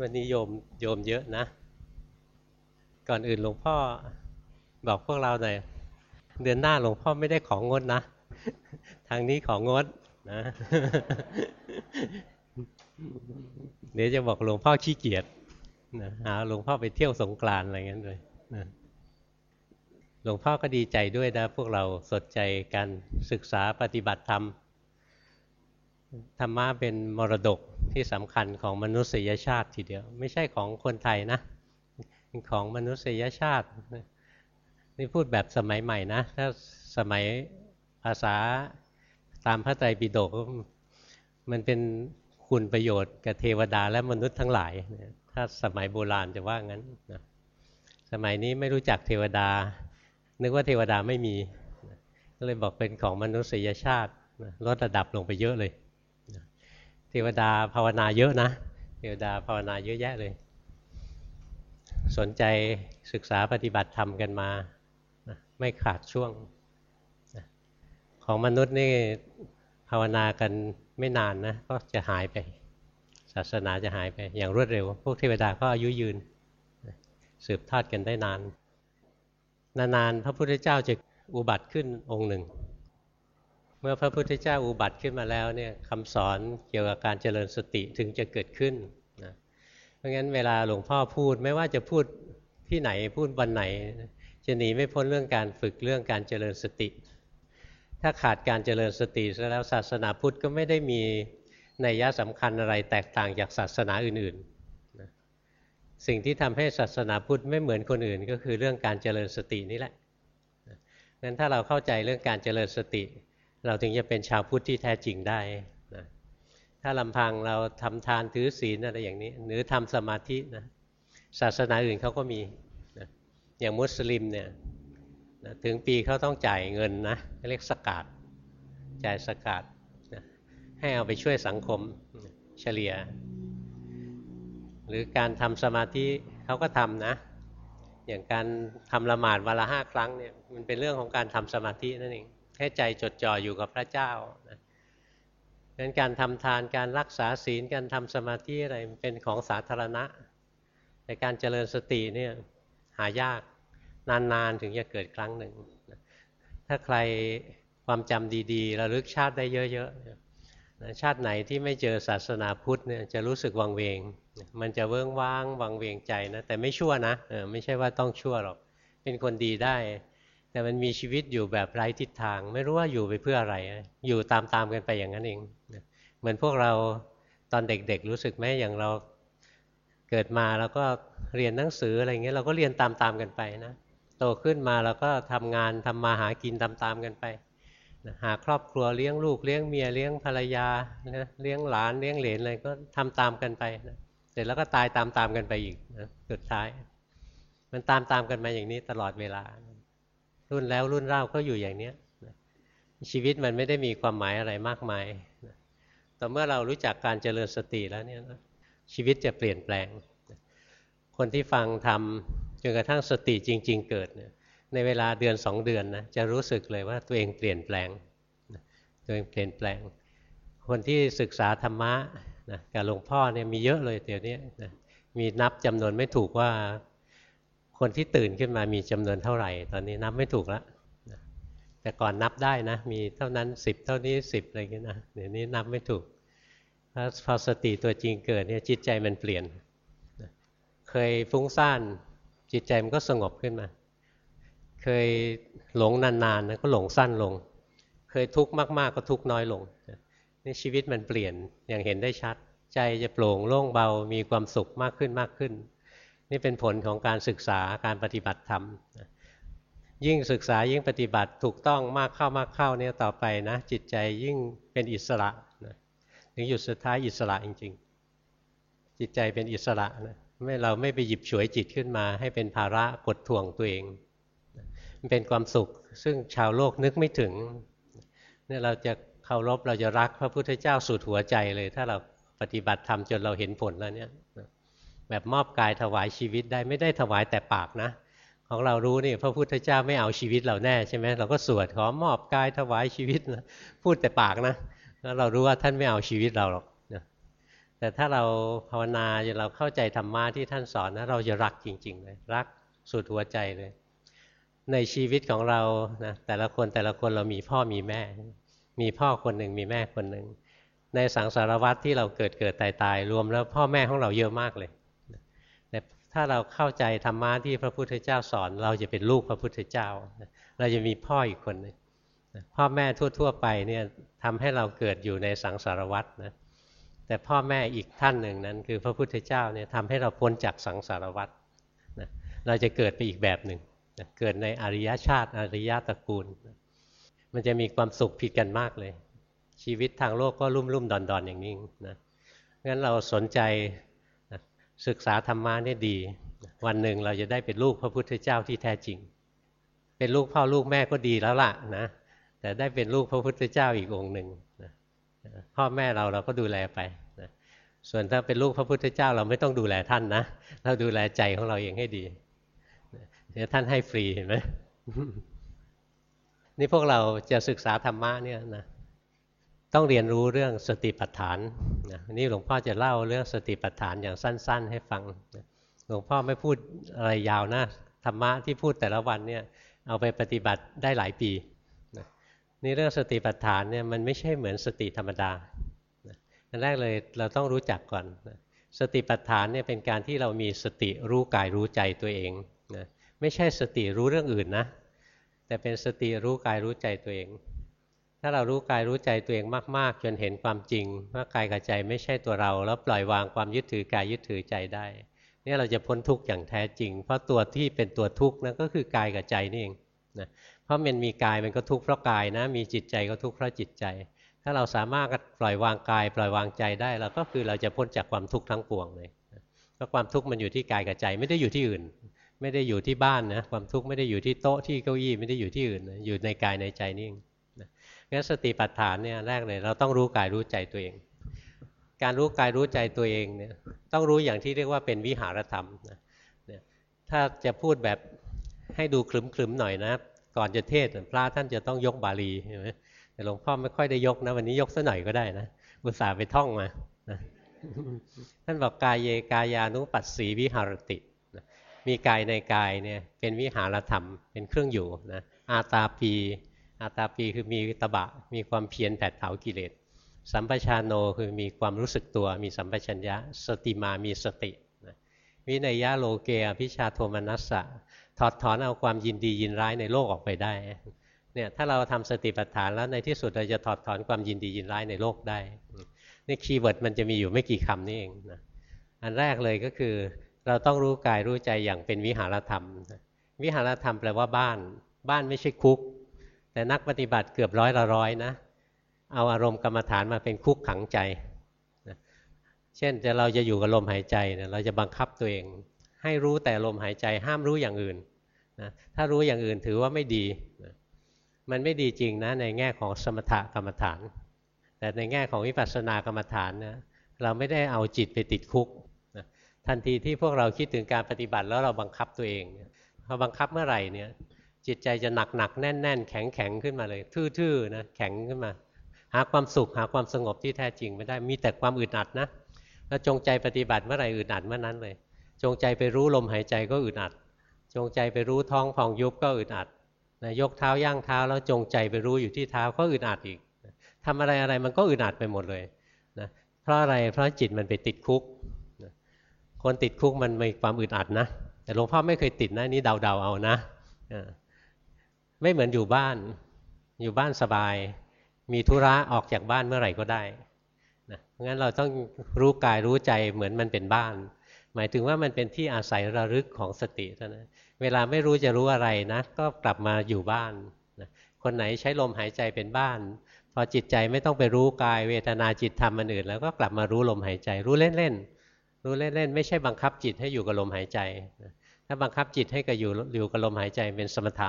วันนี้โยมโยมเยอะนะ ก่อนอื่นหลวงพ่อบอกพวกเราหน่อยเดือนหน้าหลวงพ่อไม่ได้ของงดนะ ทางนี้ของงดนะเดี๋ยวจะบอกหลวงพ่อขี้เกียจนะหาหลวงพ่อไปเที่ยวสงกรานอะไรเงี้ยเลยนะหลวงพ่อก็ดีใจด้วยนะ พวกเราสนใจการศึกษาปฏิบัติธรรม ธรรมะเป็นมรดกที่สำคัญของมนุษยชาติทีเดียว ไม่ใช่ของคนไทยนะของมนุษยชาตินี่พูดแบบสมัยใหม่นะ ถ้าสมัยภาษาตามพระไตรปิฎกมันเป็นคุณประโยชน์กับเทวดาและมนุษย์ทั้งหลาย ถ้าสมัยโบราณจะว่างั้นนะสมัยนี้ไม่รู้จักเทวดา นึกว่าเทวดาไม่มี ก็เลยบอกเป็นของมนุษยชาติลดระดับลงไปเยอะเลย เทวดาภาวนาเยอะนะเทวดาภาวนาเยอะแยะเลย สนใจศึกษาปฏิบัติธรรมกันมา ไม่ขาดช่วง ของมนุษย์นี่ภาวนากันไม่นานนะก็จะหายไป ศาสนาจะหายไปอย่างรวดเร็ว พวกเทวดาก็อายุยืน สืบทอดกันได้นาน นานๆพระพุทธเจ้าจะอุบัติขึ้นองค์หนึ่ง เมื่อพระพุทธเจ้าอุบัติขึ้นมาแล้วเนี่ยคำสอนเกี่ยวกับการเจริญสติถึงจะเกิดขึ้นนะเพราะงั้นเวลาหลวงพ่อพูดไม่ว่าจะพูดที่ไหนพูดวันไหน จะหนีไม่พ้นเรื่องการฝึกเรื่องการเจริญสติ ถ้าขาดการเจริญสติซะแล้วศาสนาพุทธก็ไม่ได้มีนัยยะสำคัญอะไรแตกต่างจากศาสนาอื่นๆนะสิ่งที่ทำให้ศาสนาพุทธไม่เหมือนคนอื่น ก็คือเรื่องการเจริญสตินี่แหละงั้นถ้าเราเข้าใจเรื่องการเจริญสติ เราถึงจะเป็นชาวพุทธที่แท้จริงได้นะถ้าลำพังเราทำทานถือศีลอะไรอย่างนี้ หรือทำสมาธินะศาสนาอื่นเขาก็มีนะอย่างมุสลิมเนี่ยนะถึงปีเขาต้องจ่ายเงินนะเรียกสกาดจ่ายสกาดนะให้เอาไปช่วยสังคมเฉลี่ย หรือการทำสมาธิเขาก็ทำนะ อย่างการทำละหมาดวันละห้าครั้งเนี่ยมันเป็นเรื่องของการทำสมาธินั่นเอง ให้ใจจดจ่ออยู่กับพระเจ้านะงั้นการทำทานการรักษาศีลการทำสมาธิอะไรเป็นของสาธารณะ แต่การเจริญสติเนี่ยหายากนานๆถึงจะเกิดครั้งหนึ่ง ถ้าใครความจำดีๆระลึกชาติได้เยอะๆชาติไหนที่ไม่เจอศาสนาพุทธเนี่ยจะรู้สึกวังเวง มันจะเวิ้งว้างวังเวงใจนะแต่ไม่ชั่วนะไม่ใช่ว่าต้องชั่วหรอก เป็นคนดีได้ แต่มันมีชีวิตอยู่แบบไร้ทิศทาง ไม่รู้ว่าอยู่ไปเพื่ออะไร อยู่ตามๆกันไปอย่างนั้นเองเหมือนพวกเราตอนเด็กๆ รู้สึกไหมอย่างเราเกิดมาแล้วก็เรียนหนังสืออะไรเงี้ยเราก็เรียนตามๆกันไปนะโตขึ้นมาเราก็ทำงานทำมาหากินตามๆกันไปหาครอบครัวเลี้ยงลูกเลี้ยงเมียเลี้ยงภรรยาเลี้ยงหลานเลี้ยงเหลนอะไรก็ทำตามกันไปเสร็จแล้วก็ตายตามๆกันไปอีกนะสุดท้าย มันตามๆกันมาอย่างนี้ตลอดเวลา รุ่นแล้วรุ่นเล่าก็อยู่อย่างเนี้ยชีวิตมันไม่ได้มีความหมายอะไรมากมายแต่เมื่อเรารู้จักการเจริญสติแล้วเนี่ยชีวิตจะเปลี่ยนแปลง คนที่ฟังทำจนกระทั่งสติจริง ๆ เกิดเนี่ยในเวลาเดือนสองเดือนนะจะรู้สึกเลยว่าตัวเองเปลี่ยนแปลงตัวเองเปลี่ยนแปลง คนที่ศึกษาธรรมะนะกับหลวงพ่อเนี่ยมีเยอะเลยเดี๋ยวนี้นะมีนับจำนวนไม่ถูกว่า คนที่ตื่นขึ้นมามีจำนวนเท่าไหร่ ตอนนี้นับไม่ถูกแล้วแต่ก่อนนับได้นะ มีเท่านั้นสิบเท่านี้สิบอะไรเงี้ยนะเดี๋ยวนี้นับไม่ถูกถ้าพอสติตัวจริงเกิดเนี่ยจิตใจมันเปลี่ยน เคยฟุ้งซ่านจิตใจมันก็สงบขึ้นมา เคยหลงนานๆนะก็หลงสั้นลง เคยทุกข์มากๆก็ทุกข์น้อยลงนี่ชีวิตมันเปลี่ยนอย่างเห็นได้ชัด ใจจะโปร่งโล่งเบามีความสุขมากขึ้นมากขึ้น นี่เป็นผลของการศึกษาการปฏิบัติธรรมยิ่งศึกษายิ่งปฏิบัติถูกต้องมากเข้ามากเข้าเนี่ยต่อไปนะ จิตใจยิ่งเป็นอิสระนะถึงหยุดสุดท้ายอิสระจริง ๆ จิตใจเป็นอิสระนะไม่เราไม่ไปหยิบฉวยจิตขึ้นมา ให้เป็นภาระกดท่วงตัวเองมันเป็นความสุขซึ่งชาวโลกนึกไม่ถึงเนี่ยเราจะเคารพเราจะรักพระพุทธเจ้าสุดหัวใจเลย ถ้าเราปฏิบัติธรรมจนเราเห็นผลแล้วเนี่ย แบบมอบกายถวายชีวิตได้ไม่ได้ถวายแต่ปากนะ ของเรารู้นี่พระพุทธเจ้าไม่เอาชีวิตเราแน่ใช่ไหมเราก็สวดขอมอบกายถวายชีวิตนะพูดแต่ปากนะแล้วเรารู้ว่าท่านไม่เอาชีวิตเราหรอกนะแต่ถ้าเราภาวนาจนเราเข้าใจธรรมะที่ท่านสอนนะเราจะรักจริงๆเลยรักสุดหัวใจเลย ในชีวิตของเรานะแต่ละคนแต่ละคนเรามีพ่อมีแม่ มีพ่อคนหนึ่งมีแม่คนหนึ่งในสังสารวัตรที่เราเกิดเกิดตายตายรวมแล้วพ่อแม่ของเราเยอะมากเลย ถ้าเราเข้าใจธรรมะที่พระพุทธเจ้าสอน เราจะเป็นลูกพระพุทธเจ้า เราจะมีพ่ออีกคนนึงพ่อแม่ทั่ว ๆ ไปเนี่ยทำให้เราเกิดอยู่ในสังสารวัตรนะแต่พ่อแม่อีกท่านหนึ่งนั้น คือพระพุทธเจ้าเนี่ยทำให้เราพ้นจากสังสารวัตรนะเราจะเกิดไปอีกแบบหนึ่งนะเกิดในอริยชาติอริยตระกูลนะมันจะมีความสุขผิดกันมากเลย ชีวิตทางโลกก็รุ่มรุ่มดอนดอนอย่างนี้นะงั้นเราสนใจ ศึกษาธรรมะนี่ดี วันหนึ่งเราจะได้เป็นลูกพระพุทธเจ้าที่แท้จริง เป็นลูกพ่อลูกแม่ก็ดีแล้วล่ะนะแต่ได้เป็นลูกพระพุทธเจ้าอีกองค์หนึ่งนะพ่อแม่เราเราก็ดูแลไปนะส่วนถ้าเป็นลูกพระพุทธเจ้าเราไม่ต้องดูแลท่านนะเราดูแลใจของเราเองให้ดีเดี๋ยวท่านให้ฟรีเห็นไหมนี่พวกเราจะศึกษาธรรมะเนี่ยนะ ต้องเรียนรู้เรื่องสติปัฏฐานนะนี่หลวงพ่อจะเล่าเรื่องสติปัฏฐานอย่างสั้น ๆ ให้ฟังหลวงพ่อไม่พูดอะไรยาวนะธรรมะที่พูดแต่ละวันเนี่ยเอาไปปฏิบัติได้หลายปีนี่เรื่องสติปัฏฐานเนี่ยมันไม่ใช่เหมือนสติธรรมดาอันแรกเลยเราต้องรู้จักก่อนสติปัฏฐานเนี่ยเป็นการที่เรามีสติรู้กายรู้ใจตัวเองนะไม่ใช่สติรู้เรื่องอื่นนะแต่เป็นสติรู้กายรู้ใจตัวเอง ถ้าเรารู้กายรู้ใจตัวเองมาก ๆ จนเห็นความจริง ว่ากายกับใจไม่ใช่ตัวเรา แล้วปล่อยวางความยึดถือกายยึดถือใจได้ เนี่ยเราจะพ้นทุกข์อย่างแท้จริง เพราะตัวที่เป็นตัวทุกข์นั่นก็คือกายกับใจนี่เองนะเพราะมันมีกายมันก็ทุกข์เพราะกายนะ มีจิตใจก็ทุกข์เพราะจิตใจ ถ้าเราสามารถปล่อยวางกาย ปล่อยวางใจได้เราก็คือเราจะพ้นจากความทุกข์ทั้งปวงเลยเพราะความทุกข์มันอยู่ที่กายกับใจไม่ได้อยู่ที่อื่น ไม่ได้อยู่ที่บ้านนะความทุกข์ไม่ได้อยู่ที่โต๊ะที่เก้าอี้ไม่ได้อยู่ที่อื่น อยู่ในกายในใจนี่เอง งั้นสติปัฏฐานเนี่ยแรกเลยเราต้องรู้กายรู้ใจตัวเอง การรู้กายรู้ใจตัวเองเนี่ยต้องรู้อย่างที่เรียกว่าเป็นวิหารธรรมนะถ้าจะพูดแบบให้ดูคลึมๆหน่อยนะ ก่อนจะเทศพระท่านจะต้องยกบาลีใช่ไหมแต่หลวงพ่อไม่ค่อยได้ยกนะวันนี้ยกสักหน่อยก็ได้นะอุตส่าห์ไปท่องมาท่านบอกกายเยกายานุปัสสีวิหารติมีกายในกายเนี่ยเป็นวิหารธรรมเป็นเครื่องอยู่นะอาตาปี อาตาปีคือมีตบะ มีความเพียรแผดเผากิเลส สัมปชาโนคือมีความรู้สึกตัว มีสัมปชัญญะ สติมามีสติวิเนยยะโลเกอภิชฌาโทมนัสสังถอดถอนเอาความยินดียินร้ายในโลกออกไปได้เนี่ยถ้าเราทำสติปัฏฐานแล้วในที่สุดเราจะถอดถอนความยินดียินร้ายในโลกได้นี่ keyword มันจะมีอยู่ไม่กี่คำนี่เองนะอันแรกเลยก็คือเราต้องรู้กายรู้ใจอย่างเป็นวิหารธรรม วิหารธรรมแปลว่าบ้าน บ้านไม่ใช่คุก แต่นักปฏิบัติเกือบร้อยละร้อยนะเอาอารมณ์กรรมฐานมาเป็นคุกขังใจเช่นจะเราจะอยู่กับลมหายใจเราจะบังคับตัวเอง ให้รู้แต่ลมหายใจห้ามรู้อย่างอื่นนะถ้ารู้อย่างอื่นถือว่าไม่ดีนะมันไม่ดีจริงนะในแง่ของสมถกรรมฐาน แต่ในแง่ของวิปัสสนากรรมฐานนะเราไม่ได้เอาจิตไปติดคุกนะทันทีที่พวกเราคิดถึงการปฏิบัติแล้วเราบังคับตัวเองพอบังคับเมื่อไหร่เนี่ย จิตใจจะหนักหนักแน่นแน่นแข็งแข็งขึ้นมาเลย ทื่อๆนะแข็งขึ้นมา หาความสุขหาความสงบที่แท้จริงไม่ได้มีแต่ความอึดอัดนะแล้วจงใจปฏิบัติเมื่อไหร่อึดอัดเมื่อนั้นเลย จงใจไปรู้ลมหายใจก็อึดอัด จงใจไปรู้ท้องพองยุบก็อึดอัดนะยกเท้าย่างเท้าแล้วจงใจไปรู้อยู่ที่เท้าก็อึดอัดอีกทำอะไรอะไรมันก็อึดอัดไปหมดเลยนะเพราะอะไรเพราะจิตมันไปติดคุกนะคนติดคุกมันมีความอึดอัดนะ แต่หลวงพ่อไม่เคยติดนะนี่เดาๆเอานะ ไม่เหมือนอยู่บ้าน อยู่บ้านสบาย มีธุระออกจากบ้านเมื่อไหร่ก็ได้นะงั้นเราต้องรู้กายรู้ใจเหมือนมันเป็นบ้าน หมายถึงว่ามันเป็นที่อาศัยระลึกของสติเท่านั้นเวลาไม่รู้จะรู้อะไรนะ ก็กลับมาอยู่บ้านนะคนไหนใช้ลมหายใจเป็นบ้าน พอจิตใจไม่ต้องไปรู้กายเวทนาจิตธรรมอันอื่น แล้วก็กลับมารู้ลมหายใจ รู้เล่นๆรู้เล่นๆไม่ใช่บังคับจิตให้อยู่กับลมหายใจถ้าบังคับจิตให้กับอยู่อยู่กับลมหายใจเป็นสมถะ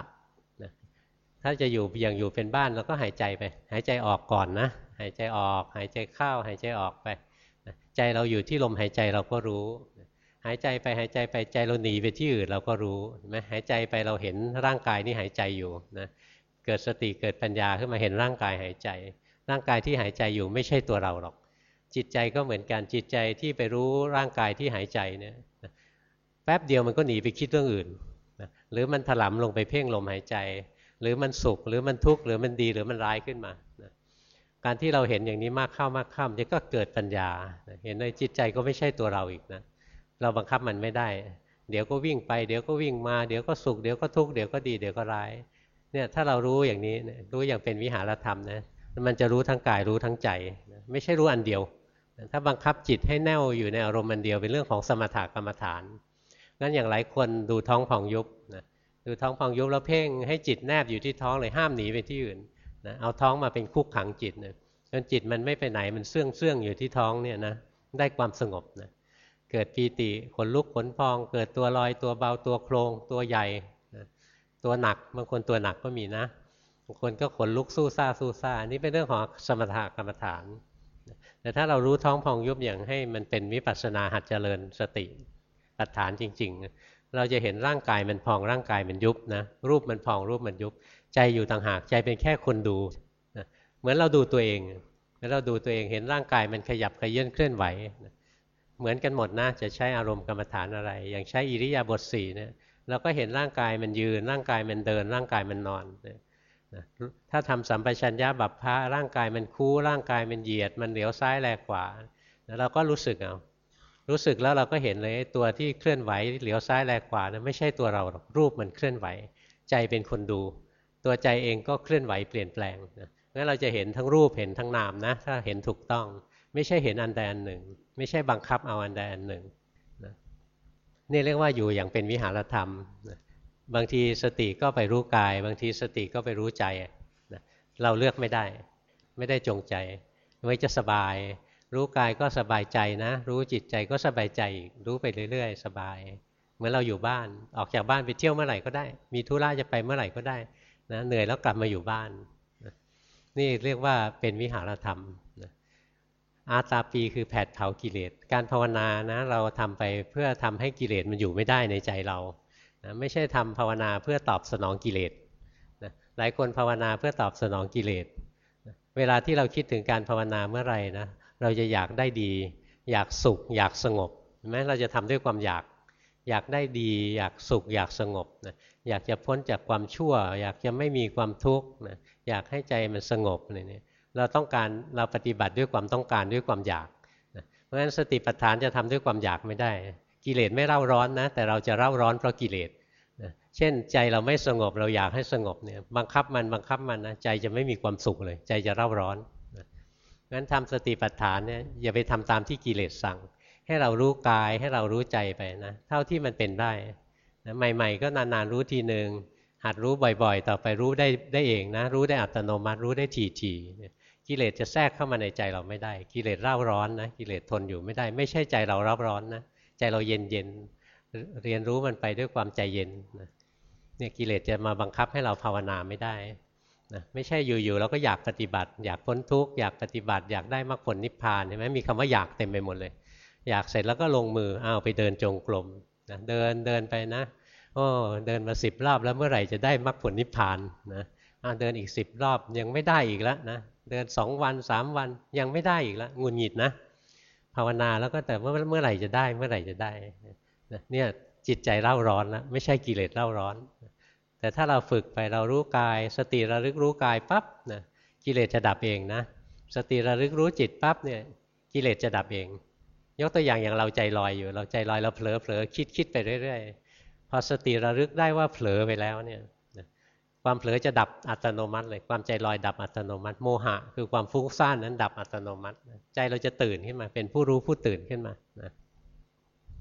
ถ้าจะอยู่อย่างอยู่เป็นบ้านเราก็หายใจไป หายใจออกก่อนนะ หายใจออก หายใจเข้า หายใจออกไป ใจเราอยู่ที่ลมหายใจเราก็รู้ หายใจไปหายใจไปใจเราหนีไปที่อื่นเราก็รู้ไหมหายใจไปเราเห็นร่างกายนี่หายใจอยู่นะเกิดสติเกิดปัญญาขึ้นมาเห็นร่างกายหายใจ ร่างกายที่หายใจอยู่ไม่ใช่ตัวเราหรอก จิตใจก็เหมือนกันจิตใจที่ไปรู้ร่างกายที่หายใจเนี่ยแป๊บเดียวมันก็หนีไปคิดเรื่องอื่นหรือมันถลำลงไปเพ่งลมหายใจ หรือมันสุขหรือมันทุกข์หรือมันดีหรือมันร้ายขึ้นมานะการที่เราเห็นอย่างนี้มากเข้ามากเข้าจะก็เกิดปัญญา เห็นเลยจิตใจก็ไม่ใช่ตัวเราอีกนะ เราบังคับมันไม่ได้ เดี๋ยวก็วิ่งไป เดี๋ยวก็วิ่งมา เดี๋ยวก็สุข เดี๋ยวก็ทุกข์ เดี๋ยวก็ดี เดี๋ยวก็ร้าย เนี่ยถ้าเรารู้อย่างนี้ รู้อย่างเป็นวิหารธรรมนะ มันจะรู้ทั้งกายรู้ทั้งใจ ไม่ใช่รู้อันเดียว ถ้าบังคับจิตให้แน่วอยู่ในอารมณ์อันเดียวเป็นเรื่องของสมถกรรมฐาน งั้นอย่างหลายคนดูท้องผ่องยุบนะ ดูท้องผ่องยุบแล้วเพ่งให้จิตแนบอยู่ที่ท้องเลยห้ามหนีไปที่อื่นนะเอาท้องมาเป็นคุกขังจิตนะจนจิตมันไม่ไปไหนมันเสื่องเสื่องอยู่ที่ท้องเนี่ยนะได้ความสงบนะเกิดปีติขนลุกขนพอง เกิดตัวลอยตัวเบาตัวโครงตัวใหญ่ตัวหนักบางคนตัวหนักก็มีนะบางคนก็ขนลุกสู้ซ่าสู้ซ่านี่เป็นเรื่องของสมถะกรรมฐานแต่ถ้าเรารู้ท้องพองยุบอย่างให้มันเป็นวิปัสสนาหัดเจริญสติปัฏฐานจริง ๆ เราจะเห็นร่างกายมันพองร่างกายมันยุบนะรูปมันพองรูปมันยุบ ใจอยู่ต่างหากใจเป็นแค่คนดูนะเหมือนเราดูตัวเองเมื่อเราดูตัวเองเห็นร่างกายมันขยับขยื่นเคลื่อนไหวนะเหมือนกันหมดนะจะใช้อารมณ์กรรมฐานอะไร อย่างใช้อิริยาบถสี่เนี่ยเราก็เห็นร่างกายมันยืน ร่างกายมันเดิน ร่างกายมันนอนนะถ้าทำสัมปชัญญะบัพพะร่างกายมันคู่ร่างกายมันเหยียด มันเหลียวซ้ายแลขวาแล้วเราก็รู้สึกเอา รู้สึกแล้วเราก็เห็นเลยตัวที่เคลื่อนไหวเหลียวซ้ายแลขวานะไม่ใช่ตัวเราหรอกรูปมันเคลื่อนไหว ใจเป็นคนดู ตัวใจเองก็เคลื่อนไหวเปลี่ยนแปลงนะงั้นเราจะเห็นทั้งรูปเห็นทั้งนามนะถ้าเห็นถูกต้อง ไม่ใช่เห็นอันใดอันหนึ่ง ไม่ใช่บังคับเอาอันใดอันหนึ่งนะนี่เรียกว่าอยู่อย่างเป็นวิหารธรรมนะบางทีสติก็ไปรู้กาย บางทีสติก็ไปรู้ใจนะเราเลือกไม่ได้ ไม่ได้จงใจไว้จะสบาย รู้กายก็สบายใจนะ รู้จิตใจก็สบายใจรู้ไปเรื่อยๆ สบาย เหมือนเราอยู่บ้านออกจากบ้านไปเที่ยวเมื่อไหร่ก็ได้ มีธุระจะไปเมื่อไหร่ก็ได้นะเหนื่อยแล้วกลับมาอยู่บ้านนะนี่เรียกว่าเป็นวิหารธรรมนะอาตาปีคือแผดเผากิเลส การภาวนานะ เราทำไปเพื่อทำให้กิเลสมันอยู่ไม่ได้ในใจเรานะไม่ใช่ทำภาวนาเพื่อตอบสนองกิเลสนะหลายคนภาวนาเพื่อตอบสนองกิเลสนะเวลาที่เราคิดถึงการภาวนาเมื่อไหร่นะ เราจะอยากได้ดี อยากสุข อยากสงบแม้เราจะทำด้วยความอยากอยากได้ดี อยากสุข อยากสงบนะอยากจะพ้นจากความชั่ว อยากจะไม่มีความทุกข์นะอยากให้ใจมันสงบอะไรเนี่ยเราต้องการเราปฏิบัติด้วยความต้องการด้วยความอยากเพราะฉะนั้นสติปัฏฐานจะทำด้วยความอยากไม่ได้ กิเลสไม่เร่าร้อนนะแต่เราจะเร่าร้อนเพราะกิเลสเช่นใจเราไม่สงบเราอยากให้สงบเนี่ยบังคับมันบังคับมันนะใจจะไม่มีความสุขเลย ใจจะเร่าร้อน งั้นทำสติปัฏฐานเนี่ยอย่าไปทำตามที่กิเลสสั่ง ให้เรารู้กายให้เรารู้ใจไปนะเท่าที่มันเป็นได้นะใหม่ ๆ ก็นานๆรู้ทีหนึ่งหัดรู้บ่อยๆ ต่อไปรู้ได้ได้เองนะ รู้ได้อัตโนมัติรู้ได้ทีๆกิเลสจะแทรกเข้ามาในใจเราไม่ได้ กิเลสเร่าร้อนนะกิเลสทนอยู่ไม่ได้ ไม่ใช่ใจเราร่าร้อนนะใจเราเย็นเย็นเรียนรู้มันไปด้วยความใจเย็นนะเนี่ยกิเลสจะมาบังคับให้เราภาวนาไม่ได้ นะไม่ใช่อยู่ๆเราก็อยากปฏิบัติ อยากพ้นทุกข์อยากปฏิบัติ อยากได้มรรคผลนิพพานใช่ไหมมีคำว่าอยากเต็มไปหมดเลย อยากเสร็จแล้วก็ลงมืออ้าวไปเดินจงกรมนะเดินเดินไปนะโอ้เดินมาสิบรอบแล้วเมื่อไหร่จะได้มรรคผลนิพพานนะเดินอีกสิบรอบยังไม่ได้อีกแล้วนะเดินสองวันสามวันยังไม่ได้อีกแล้วงุนหงิดนะภาวนาแล้วก็แต่เมื่อเมื่อไหร่จะได้เมื่อไหร่จะได้เนี่ยจิตใจเร่าร้อนแล้วไม่ใช่กิเลสเร่าร้อน แต่ถ้าเราฝึกไปเรารู้กาย สติระลึกรู้กายปั๊บนะกิเลสจะดับเองนะสติระลึกรู้จิตปั๊บเนี่ยกิเลสจะดับเอง ยกตัวอย่างอย่างเราใจลอยอยู่ เราใจลอยเราเผลอเผลอคิดคิดไปเรื่อยๆพอสติระลึกได้ว่าเผลอไปแล้วเนี่ยความเผลอจะดับอัตโนมัติเลยความใจลอยดับอัตโนมัติ โมหะ คือความฟุ้งซ่านนั้นดับอัตโนมัติ ใจเราจะตื่นขึ้นมาเป็นผู้รู้ผู้ตื่นขึ้นมานะ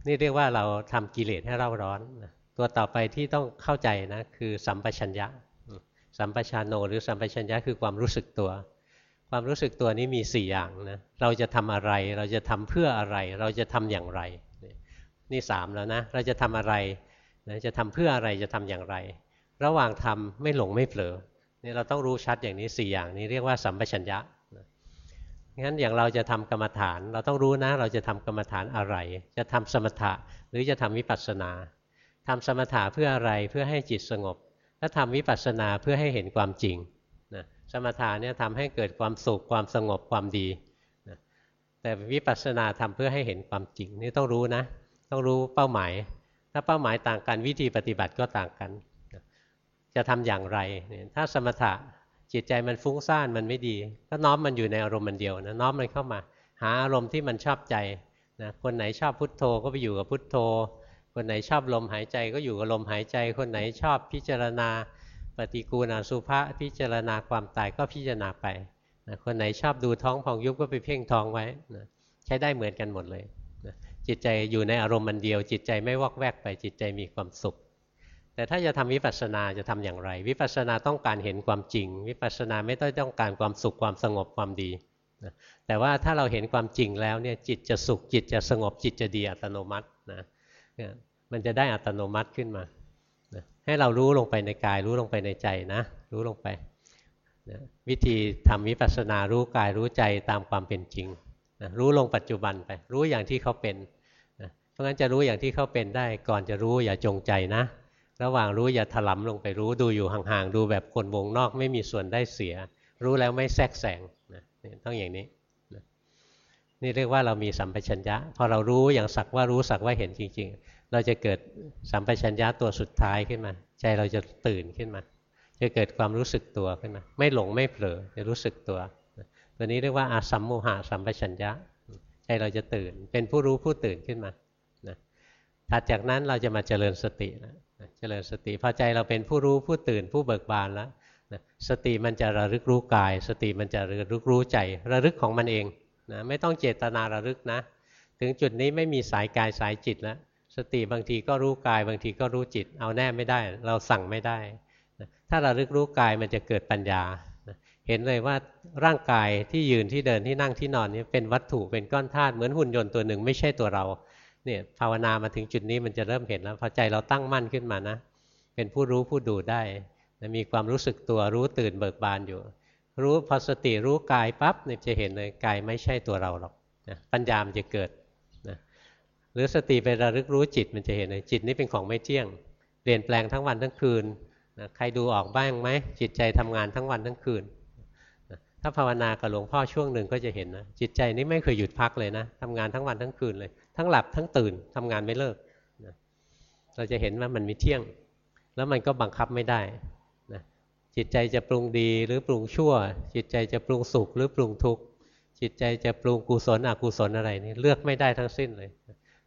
นี่เรียกว่าเราทำกิเลสให้เร่าร้อนนะ ตัวต่อไปที่ต้องเข้าใจนะคือสัมปชัญญะ สัมปชานโนหรือสัมปชัญญะคือความรู้สึกตัว ความรู้สึกตัวนี้มีสี่อย่างนะเราจะทำอะไร เราจะทำเพื่ออะไร เราจะทำอย่างไร นี่สามแล้วนะเราจะทำอะไรจะทำเพื่ออะไรจะทำอย่างไร ระหว่างทำไม่หลงไม่เผลอเนี่เราต้องรู้ชัดอย่างนี้สี่อย่างนี้เรียกว่าสัมปชัญญะงั้นอย่างเราจะทำกรรมฐาน เราต้องรู้นะ เราจะทำกรรมฐานอะไร จะทำสมถะหรือจะทำวิปัสสนา ทำสมถะเพื่ออะไรเพื่อให้จิตสงบ ถ้าทำวิปัสสนาเพื่อให้เห็นความจริงนะสมถะเนี่ยทำให้เกิดความสุขความสงบความดีนะแต่วิปัสสนาทำเพื่อให้เห็นความจริงนี่ต้องรู้นะ ต้องรู้เป้าหมาย ถ้าเป้าหมายต่างกันวิธีปฏิบัติก็ต่างกันจะทำอย่างไร ถ้าสมถะจิตใจมันฟุ้งซ่านมันไม่ดี ก็น้อมมันอยู่ในอารมณ์มันเดียวนะน้อมมันเข้ามา หาอารมณ์ที่มันชอบใจนะคนไหนชอบพุทโธก็ไปอยู่กับพุทโธ คนไหนชอบลมหายใจก็อยู่กับลมหายใจ คนไหนชอบพิจารณา ปฏิกูณาสุภาพิจารณาความตายก็พิจารณาไปนะคนไหนชอบดูท้องพองยุบก็ไปเพ่งท้องไว้นะใช้ได้เหมือนกันหมดเลยนะจิตใจอยู่ในอารมณ์มันเดียว จิตใจไม่วอกแวกไปจิตใจมีความสุข แต่ถ้าจะทำวิปัสสนาจะทำอย่างไร วิปัสสนาต้องการเห็นความจริง วิปัสสนาไม่ต้องต้องการความสุขความสงบความดีนะแต่ว่าถ้าเราเห็นความจริงแล้วเนี่ยจิตจะสุขจิตจะสงบจิตจะดีอัตโนมัตินะ มันจะได้อัตโนมัติขึ้นมานะให้เรารู้ลงไปในกาย รู้ลงไปในใจนะ รู้ลงไปนะวิธีทำวิปัสสนารู้กายรู้ใจตามความเป็นจริงนะรู้ลงปัจจุบันไป รู้อย่างที่เขาเป็นนะเพราะงั้นจะรู้อย่างที่เขาเป็นได้ ก่อนจะรู้อย่าจงใจนะ ระหว่างรู้อย่าถลำลงไปรู้ดูอยู่ห่างๆดูแบบคนวงนอกไม่มีส่วนได้เสีย รู้แล้วไม่แทรกแซงนะต้องอย่างนี้ นี่เรียกว่าเรามีสัมปชัญญะพอเรารู้อย่างสักว่ารู้สักว่าเห็นจริง ๆ เราจะเกิดสัมปชัญญะตัวสุดท้ายขึ้นมา ใจเราจะตื่นขึ้นมา จะเกิดความรู้สึกตัวขึ้นมา ไม่หลงไม่เผลอจะรู้สึกตัว ตัวนี้เรียกว่าอาสัมโมหะสัมปชัญญะ ใจเราจะตื่นเป็นผู้รู้ผู้ตื่นขึ้นมาถัดจากนั้นเราจะมาเจริญสตินะเจริญสติพอใจเราเป็นผู้รู้ผู้ตื่นผู้เบิกบานแล้วสติมันจะระลึกรู้กาย สติมันจะระลึกรู้ใจ ระลึกของมันเอง นะไม่ต้องเจตนาระลึกนะ ถึงจุดนี้ไม่มีสายกายสายจิตแล้วสติบางทีก็รู้กายบางทีก็รู้จิต เอาแน่ไม่ได้ เราสั่งไม่ได้นะถ้าระลึกรู้กายมันจะเกิดปัญญา เห็นเลยว่าร่างกายที่ยืนที่เดินที่นั่งที่นอนนี่เป็นวัตถุเป็นก้อนธาตุเหมือนหุ่นยนต์ตัวหนึ่งไม่ใช่ตัวเราเนี่ยภาวนามาถึงจุดนี้มันจะเริ่มเห็นแล้วพอใจเราตั้งมั่นขึ้นมานะ เป็นผู้รู้ผู้ดูได้มีความรู้สึกตัวรู้ตื่นเบิกบานอยู่ รู้พอสติรู้กายปั๊บเนี่ยจะเห็นเลยกายไม่ใช่ตัวเราหรอกนะปัญญามันจะเกิดนะหรือสติไประลึกรู้จิตมันจะเห็นเลยจิตนี้เป็นของไม่เที่ยง เปลี่ยนแปลงทั้งวันทั้งคืนนะใครดูออกบ้างไหมจิตใจทำงานทั้งวันทั้งคืนถ้าภาวนากับหลวงพ่อช่วงหนึ่งก็จะเห็นนะจิตใจนี้ไม่เคยหยุดพักเลยนะทำงานทั้งวันทั้งคืนเลย ทั้งหลับทั้งตื่นทำงานไม่เลิกนะเราจะเห็นว่ามันมีเที่ยง แล้วมันก็บังคับไม่ได้ จิตใจจะปรุงดีหรือปรุงชั่ว จิตใจจะปรุงสุขหรือปรุงทุกข์จิตใจจะปรุงกุศลอกุศลอะไรนี่เลือกไม่ได้ทั้งสิ้นเลย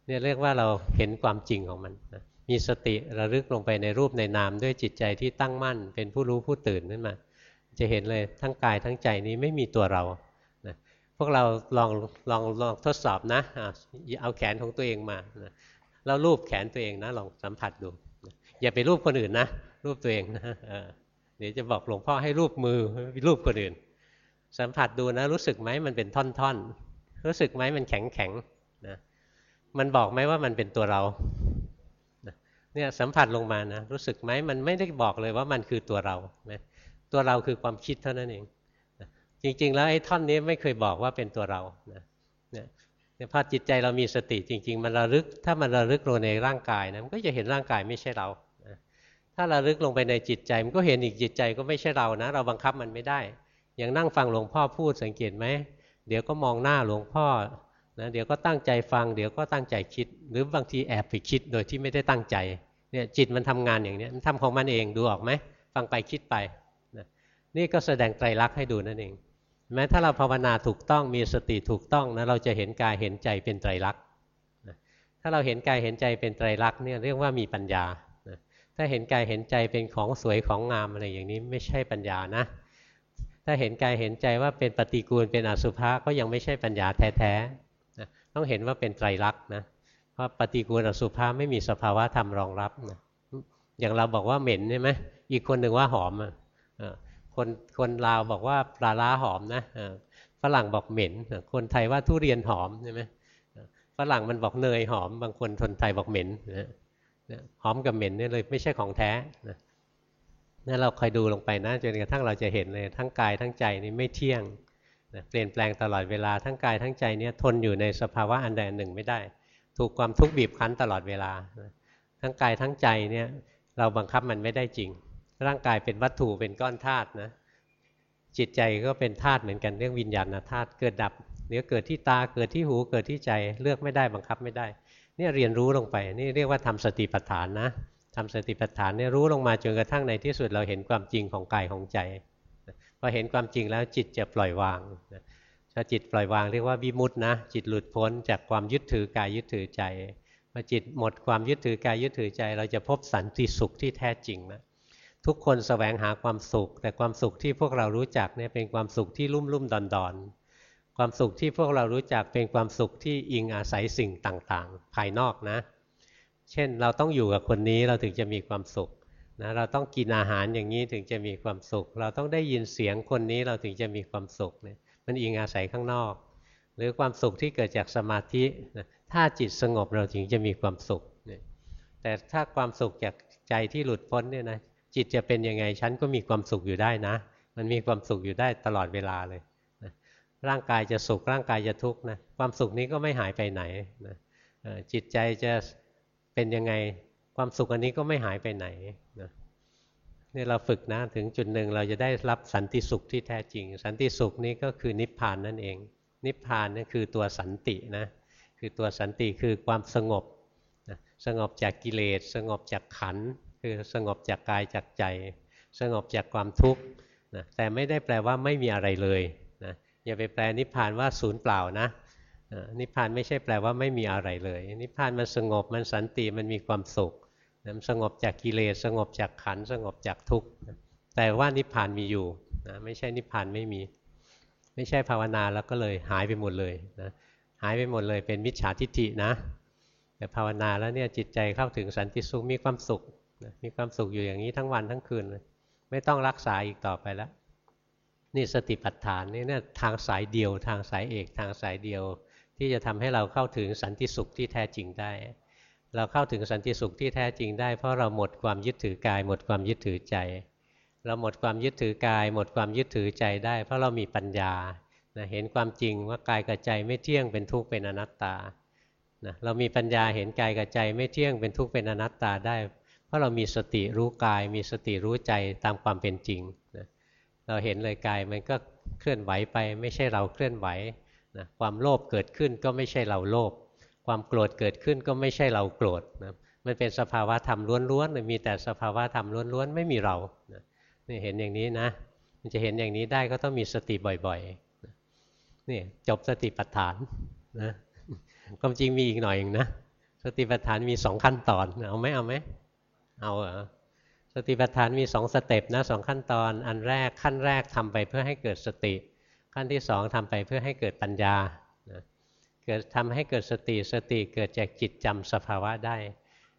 เนี่ยเรียกว่าเราเห็นความจริงของมันนะมีสติระลึกลงไปในรูปในนามด้วยจิตใจที่ตั้งมั่น เป็นผู้รู้ผู้ตื่นขึ้นมา จะเห็นเลยทั้งกายทั้งใจนี้ไม่มีตัวเรานะพวกเราลองลองลองทดสอบนะเอาแขนของตัวเองมานะแล้วรูปแขนตัวเองนะลองสัมผัสดู อย่าไปรูปคนอื่นนะรูปตัวเองนะ เดี๋ยวจะบอกหลวงพ่อให้รูปมือรูปคนอื่น สัมผัสดูนะ รู้สึกไหมมันเป็นท่อนๆ รู้สึกไหมมันแข็งแข็งนะมันบอกไหมว่ามันเป็นตัวเราเนี่ยสัมผัสลงมานะรู้สึกไหมมันไม่ได้บอกเลยว่ามันคือตัวเรานะตัวเราคือความคิดเท่านั้นเองจริงๆ แล้วไอ้ท่อนนี้ไม่เคยบอกว่าเป็นตัวเราเนี่ยพอจิตใจเรามีสติจริง ๆ มันระลึกถ้ามันระลึกลงในร่างกายนะมันก็จะเห็นร่างกายไม่ใช่เรา ถ้าระลึกลงไปในจิตใจมันก็เห็นอีกจิตใจก็ไม่ใช่เรานะ เราบังคับมันไม่ได้ อย่างนั่งฟังหลวงพ่อพูดสังเกตไหมเดี๋ยวก็มองหน้าหลวงพ่อนะเดี๋ยวก็ตั้งใจฟัง เดี๋ยวก็ตั้งใจคิด หรือบางทีแอบไปคิดโดยที่ไม่ได้ตั้งใจเนี่ยจิตมันทำงานอย่างนี้มันทำของมันเองดูออกไหมฟังไปคิดไปนี่ก็แสดงไตรลักษณ์ให้ดูนั่นเอง แม้ถ้าเราภาวนาถูกต้องมีสติถูกต้องนะเราจะเห็นกายเห็นใจเป็นไตรลักษณ์ถ้าเราเห็นกายเห็นใจเป็นไตรลักษณ์เนี่ยเรียกว่ามีปัญญา ถ้าเห็นกายเห็นใจเป็นของสวยของงามอะไรอย่างนี้ไม่ใช่ปัญญานะ ถ้าเห็นกายเห็นใจว่าเป็นปฏิกูลเป็นอสุภะก็ยังไม่ใช่ปัญญาแท้ๆต้องเห็นว่าเป็นไตรลักษณ์นะเพราะปฏิกูลอสุภะไม่มีสภาวะธรรมรองรับนะอย่างเราบอกว่าเหม็นใช่ไหมอีกคนหนึ่งว่าหอมอะคนคนลาวบอกว่าปลาล้าหอมนะฝรั่งบอกเหม็น คนไทยว่าทุเรียนหอมใช่ไหมฝรั่งมันบอกเนยหอม บางคนคนไทยบอกเหม็นนะ หอมกับเหม็นนี่เลยไม่ใช่ของแท้นะนั่นเราคอยดูลงไปนะจนกระทั่งเราจะเห็นเลยทั้งกายทั้งใจนี่ไม่เที่ยงนะเปลี่ยนแปลงตลอดเวลาทั้งกายทั้งใจเนี่ยทนอยู่ในสภาวะอันใดอันหนึ่งไม่ได้ ถูกความทุกข์บีบคั้นตลอดเวลาทั้งกายทั้งใจเนี่ยเราบังคับมันไม่ได้จริง ร่างกายเป็นวัตถุเป็นก้อนธาตุนะจิตใจก็เป็นธาตุเหมือนกันเรื่องวิญญาณธาตุเกิดดับเดี๋ยวเกิดที่ตาเกิดที่หูเกิดที่ใจเลือกไม่ได้บังคับไม่ได้ เนี่ยเรียนรู้ลงไป นี่เรียกว่าทำสติปัฏฐานนะทำสติปัฏฐานเนี่ยรู้ลงมาจนกระทั่งในที่สุดเราเห็นความจริงของกายของใจพอเห็นความจริงแล้วจิตจะปล่อยวางถ้าจิตปล่อยวางเรียกว่าวิมุตนะจิตหลุดพ้นจากความยึดถือกายยึดถือใจพอจิตหมดความยึดถือกายยึดถือใจ เราจะพบสันติสุขที่แท้จริงนะทุกคนสแสวงหาความสุข แต่ความสุขที่พวกเรารู้จักเนี่ยเป็นความสุขที่ลุ่มลุ่มดอนดอน ความสุขที่พวกเรารู้จักเป็นความสุขที่อิงอาศัยสิ่งต่างๆ ภายนอกนะ เช่นเราต้องอยู่กับคนนี้เราถึงจะมีความสุขนะเราต้องกินอาหารอย่างนี้ถึงจะมีความสุข เราต้องได้ยินเสียงคนนี้เราถึงจะมีความสุขเนี่ยมันอิงอาศัยข้างนอก หรือความสุขที่เกิดจากสมาธินะถ้าจิตสงบเราถึงจะมีความสุขเนี่ยแต่ถ้าความสุขจากใจที่หลุดพ้นเนี่ยนะจิตจะเป็นยังไงฉันก็มีความสุขอยู่ได้นะ มันมีความสุขอยู่ได้ตลอดเวลาเลย ร่างกายจะสุขร่างกายจะทุกข์นะความสุขนี้ก็ไม่หายไปไหนนะจิตใจจะเป็นยังไงความสุขอันนี้ก็ไม่หายไปไหนนะนี่เราฝึกนะถึงจุดหนึ่งเราจะได้รับสันติสุขที่แท้จริง สันติสุขนี้ก็คือนิพพานนั่นเอง นิพพานนั่นคือตัวสันตินะคือตัวสันติคือความสงบนะสงบจากกิเลส สงบจากขันคือสงบจากกายจากใจ สงบจากความทุกข์นะแต่ไม่ได้แปลว่าไม่มีอะไรเลย อย่าไปแปลนิพพานว่าศูนย์เปล่านะนิพพานไม่ใช่แปลว่าไม่มีอะไรเลย นิพพานมันสงบมันสันติมันมีความสุขมันสงบจากกิเลสสงบจากขันสงบจากทุกข์แต่ว่านิพพานมีอยู่นะไม่ใช่นิพพานไม่มี ไม่ใช่ภาวนาแล้วก็เลยหายไปหมดเลยนะหายไปหมดเลยเป็นมิจฉาทิฏฐินะ แต่ภาวนาแล้วเนี่ยจิตใจเข้าถึงสันติสุขมีความสุขมีความสุขอยู่อย่างนี้ทั้งวันทั้งคืนเลยไม่ต้องรักษาอีกต่อไปแล้ว นี่สติปัฏฐานนี่เนี่ยทางสายเดียว ทางสายเอก ทางสายเดียว ที่จะทำให้เราเข้าถึงสันติสุขที่แท้จริงได้ เราเข้าถึงสันติสุขที่แท้จริงได้ เพราะเราหมดความยึดถือกาย หมดความยึดถือใจ เราหมดความยึดถือกาย หมดความยึดถือใจได้ เพราะเรามีปัญญานะเห็นความจริงว่ากายกับใจไม่เที่ยงเป็นทุกข์เป็นอนัตตานะเรามีปัญญาเห็นกายกับใจไม่เที่ยงเป็นทุกข์เป็นอนัตตาได้ เพราะเรามีสติรู้กาย มีสติรู้ใจตามความเป็นจริงนะ เราเห็นเลยกายมันก็เคลื่อนไหวไป ไม่ใช่เราเคลื่อนไหวนะความโลภเกิดขึ้นก็ไม่ใช่เราโลภความโกรธเกิดขึ้นก็ไม่ใช่เราโกรธนะมันเป็นสภาวะธรรมล้วนๆมีแต่สภาวะธรรมล้วนๆไม่มีเรานะนี่เห็นอย่างนี้นะ มันจะเห็นอย่างนี้ได้ก็ต้องมีสติบ่อยๆนี่จบสติปัฏฐานนะความจริงมีอีกหน่อยเองนะสติปัฏฐานมีสองขั้นตอนเอาไหมเอาไหมเอาเหรอ สติปัฏฐานมีสอง step นะสองขั้นตอน อันแรกขั้นแรกทำไปเพื่อให้เกิดสติ ขั้นที่สองทำไปเพื่อให้เกิดปัญญาเกิดทำให้เกิดสติสติเกิดจากจิตจำสภาวะได้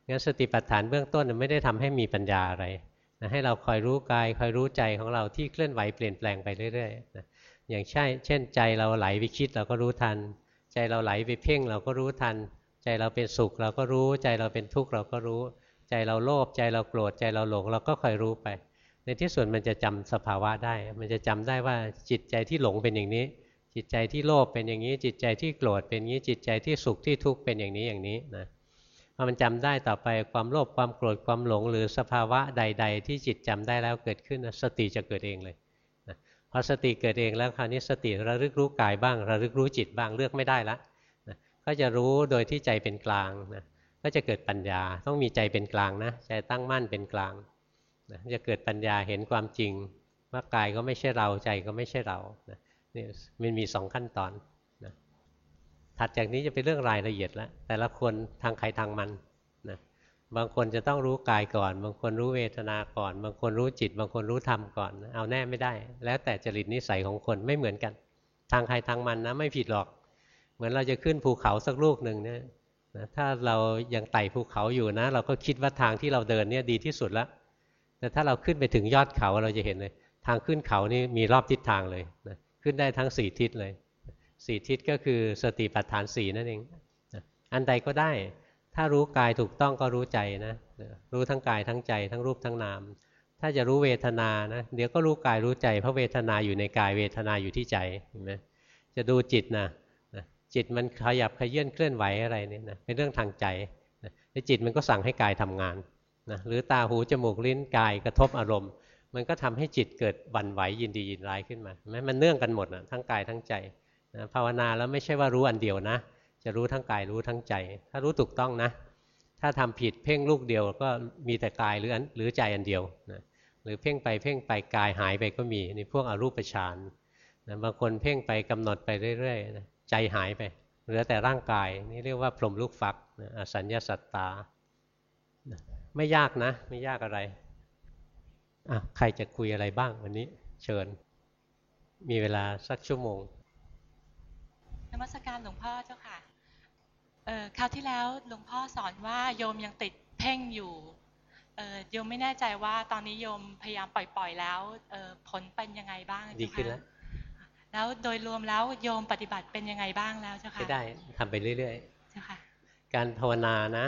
งั้นสติปัฏฐานเบื้องต้นไม่ได้ทำให้มีปัญญาอะไรนะให้เราคอยรู้กายคอยรู้ใจของเราที่เคลื่อนไหวเปลี่ยนแปลงไปเรื่อยๆนะอย่างใช่เช่น ใจเราไหลไปคิดเราก็รู้ทัน ใจเราไหลไปเพ่งเราก็รู้ทัน ใจเราเป็นสุขเราก็รู้ ใจเราเป็นทุกข์เราก็รู้ ใจเราโลภใจเราโกรธใจเราหลงเราก็คอยรู้ไป ในที่สุดมันจะจำสภาวะได้ มันจะจำได้ว่าจิตใจที่หลงเป็นอย่างนี้ จิตใจที่โลภเป็นอย่างนี้ จิตใจที่โกรธเป็นอย่างนี้ จิตใจที่สุขที่ทุกข์เป็นอย่างนี้อย่างนี้นะพอมันจำได้ต่อไปความโลภความโกรธความหลง หรือสภาวะใด ๆ ที่จิตจำได้แล้วเกิดขึ้นสติจะเกิดเองเลยนะพอสติเกิดเองแล้วคราวนี้สติระลึกรู้กายบ้าง ระลึกรู้จิตบ้างเลือกไม่ได้ละนะก็จะรู้โดยที่ใจเป็นกลางนะ ก็จะเกิดปัญญาต้องมีใจเป็นกลางนะใจตั้งมั่นเป็นกลางนะจะเกิดปัญญาเห็นความจริง ว่ากายก็ไม่ใช่เราใจก็ไม่ใช่เรานะนี่มันมีสองขั้นตอนนะถัดจากนี้จะเป็นเรื่องรายละเอียดแล้วแต่ละคนทางใครทางมันนะบางคนจะต้องรู้กายก่อน บางคนรู้เวทนาก่อน บางคนรู้จิต บางคนรู้ธรรมก่อน เอาแน่ไม่ได้ แล้วแต่จริตนิสัยของคนไม่เหมือนกัน ทางใครทางมันนะไม่ผิดหรอก เหมือนเราจะขึ้นภูเขาสักลูกหนึ่งเนี่ย นะถ้าเรายังไต่ภูเขาอยู่นะ เราก็คิดว่าทางที่เราเดินเนี่ยดีที่สุดแล้ว แต่ถ้าเราขึ้นไปถึงยอดเขาเราจะเห็นเลย ทางขึ้นเขานี่มีรอบทิศทางเลยนะขึ้นได้ทั้งสี่ทิศเลยสี่ทิศก็คือสติปัฏฐานสี่นั่นเองอันใดก็ได้ ถ้ารู้กายถูกต้องก็รู้ใจนะรู้ทั้งกายทั้งใจทั้งรูปทั้งนาม ถ้าจะรู้เวทนานะเดี๋ยวก็รู้กายรู้ใจเพราะเวทนาอยู่ในกายเวทนาอยู่ที่ใจเห็นไหมจะดูจิตนะ จิตมันขยับขยื่นเคลื่อนไหวอะไรเนี่ยนะเป็นเรื่องทางใจนะจิตมันก็สั่งให้กายทำงานนะหรือตาหูจมูกลิ้นกายกระทบอารมณ์ มันก็ทำให้จิตเกิดบันไหวยินดียินร้ายขึ้นมาแม้มันเนื่องกันหมดนะทั้งกายทั้งใจนะภาวนาแล้วไม่ใช่ว่ารู้อันเดียวนะ จะรู้ทั้งกายรู้ทั้งใจ ถ้ารู้ถูกต้องนะ ถ้าทำผิดเพ่งลูกเดียวก็มีแต่กายหรือหรือใจอันเดียวนะหรือเพ่งไปเพ่งไปกายหายไปก็มีในพวกอรูปฌานนะบางคนเพ่งไปกำหนดไปเรื่อยๆนะ ใจหายไป เหลือแต่ร่างกาย นี่เรียกว่าพรหมลูกฟักนะอสัญญาสัตตานะไม่ยากนะ ไม่ยากอะไรอะใครจะคุยอะไรบ้างวันนี้เชิญ มีเวลาสักชั่วโมงนมัสการหลวงพ่อเจ้าค่ะเอ่อคราวที่แล้วหลวงพ่อสอนว่าโยมยังติดเพ่งอยู่เอ่อโยมไม่แน่ใจว่าตอนนี้โยมพยายามปล่อยๆแล้วเอ่อผลเป็นยังไงบ้างเจ้าค่ะดีขึ้นแล้ว แล้วโดยรวมแล้วโยมปฏิบัติเป็นยังไงบ้างแล้วเจ้าค่ะไม่ได้ทำไปเรื่อยเจ้าค่ะๆการภาวนานะ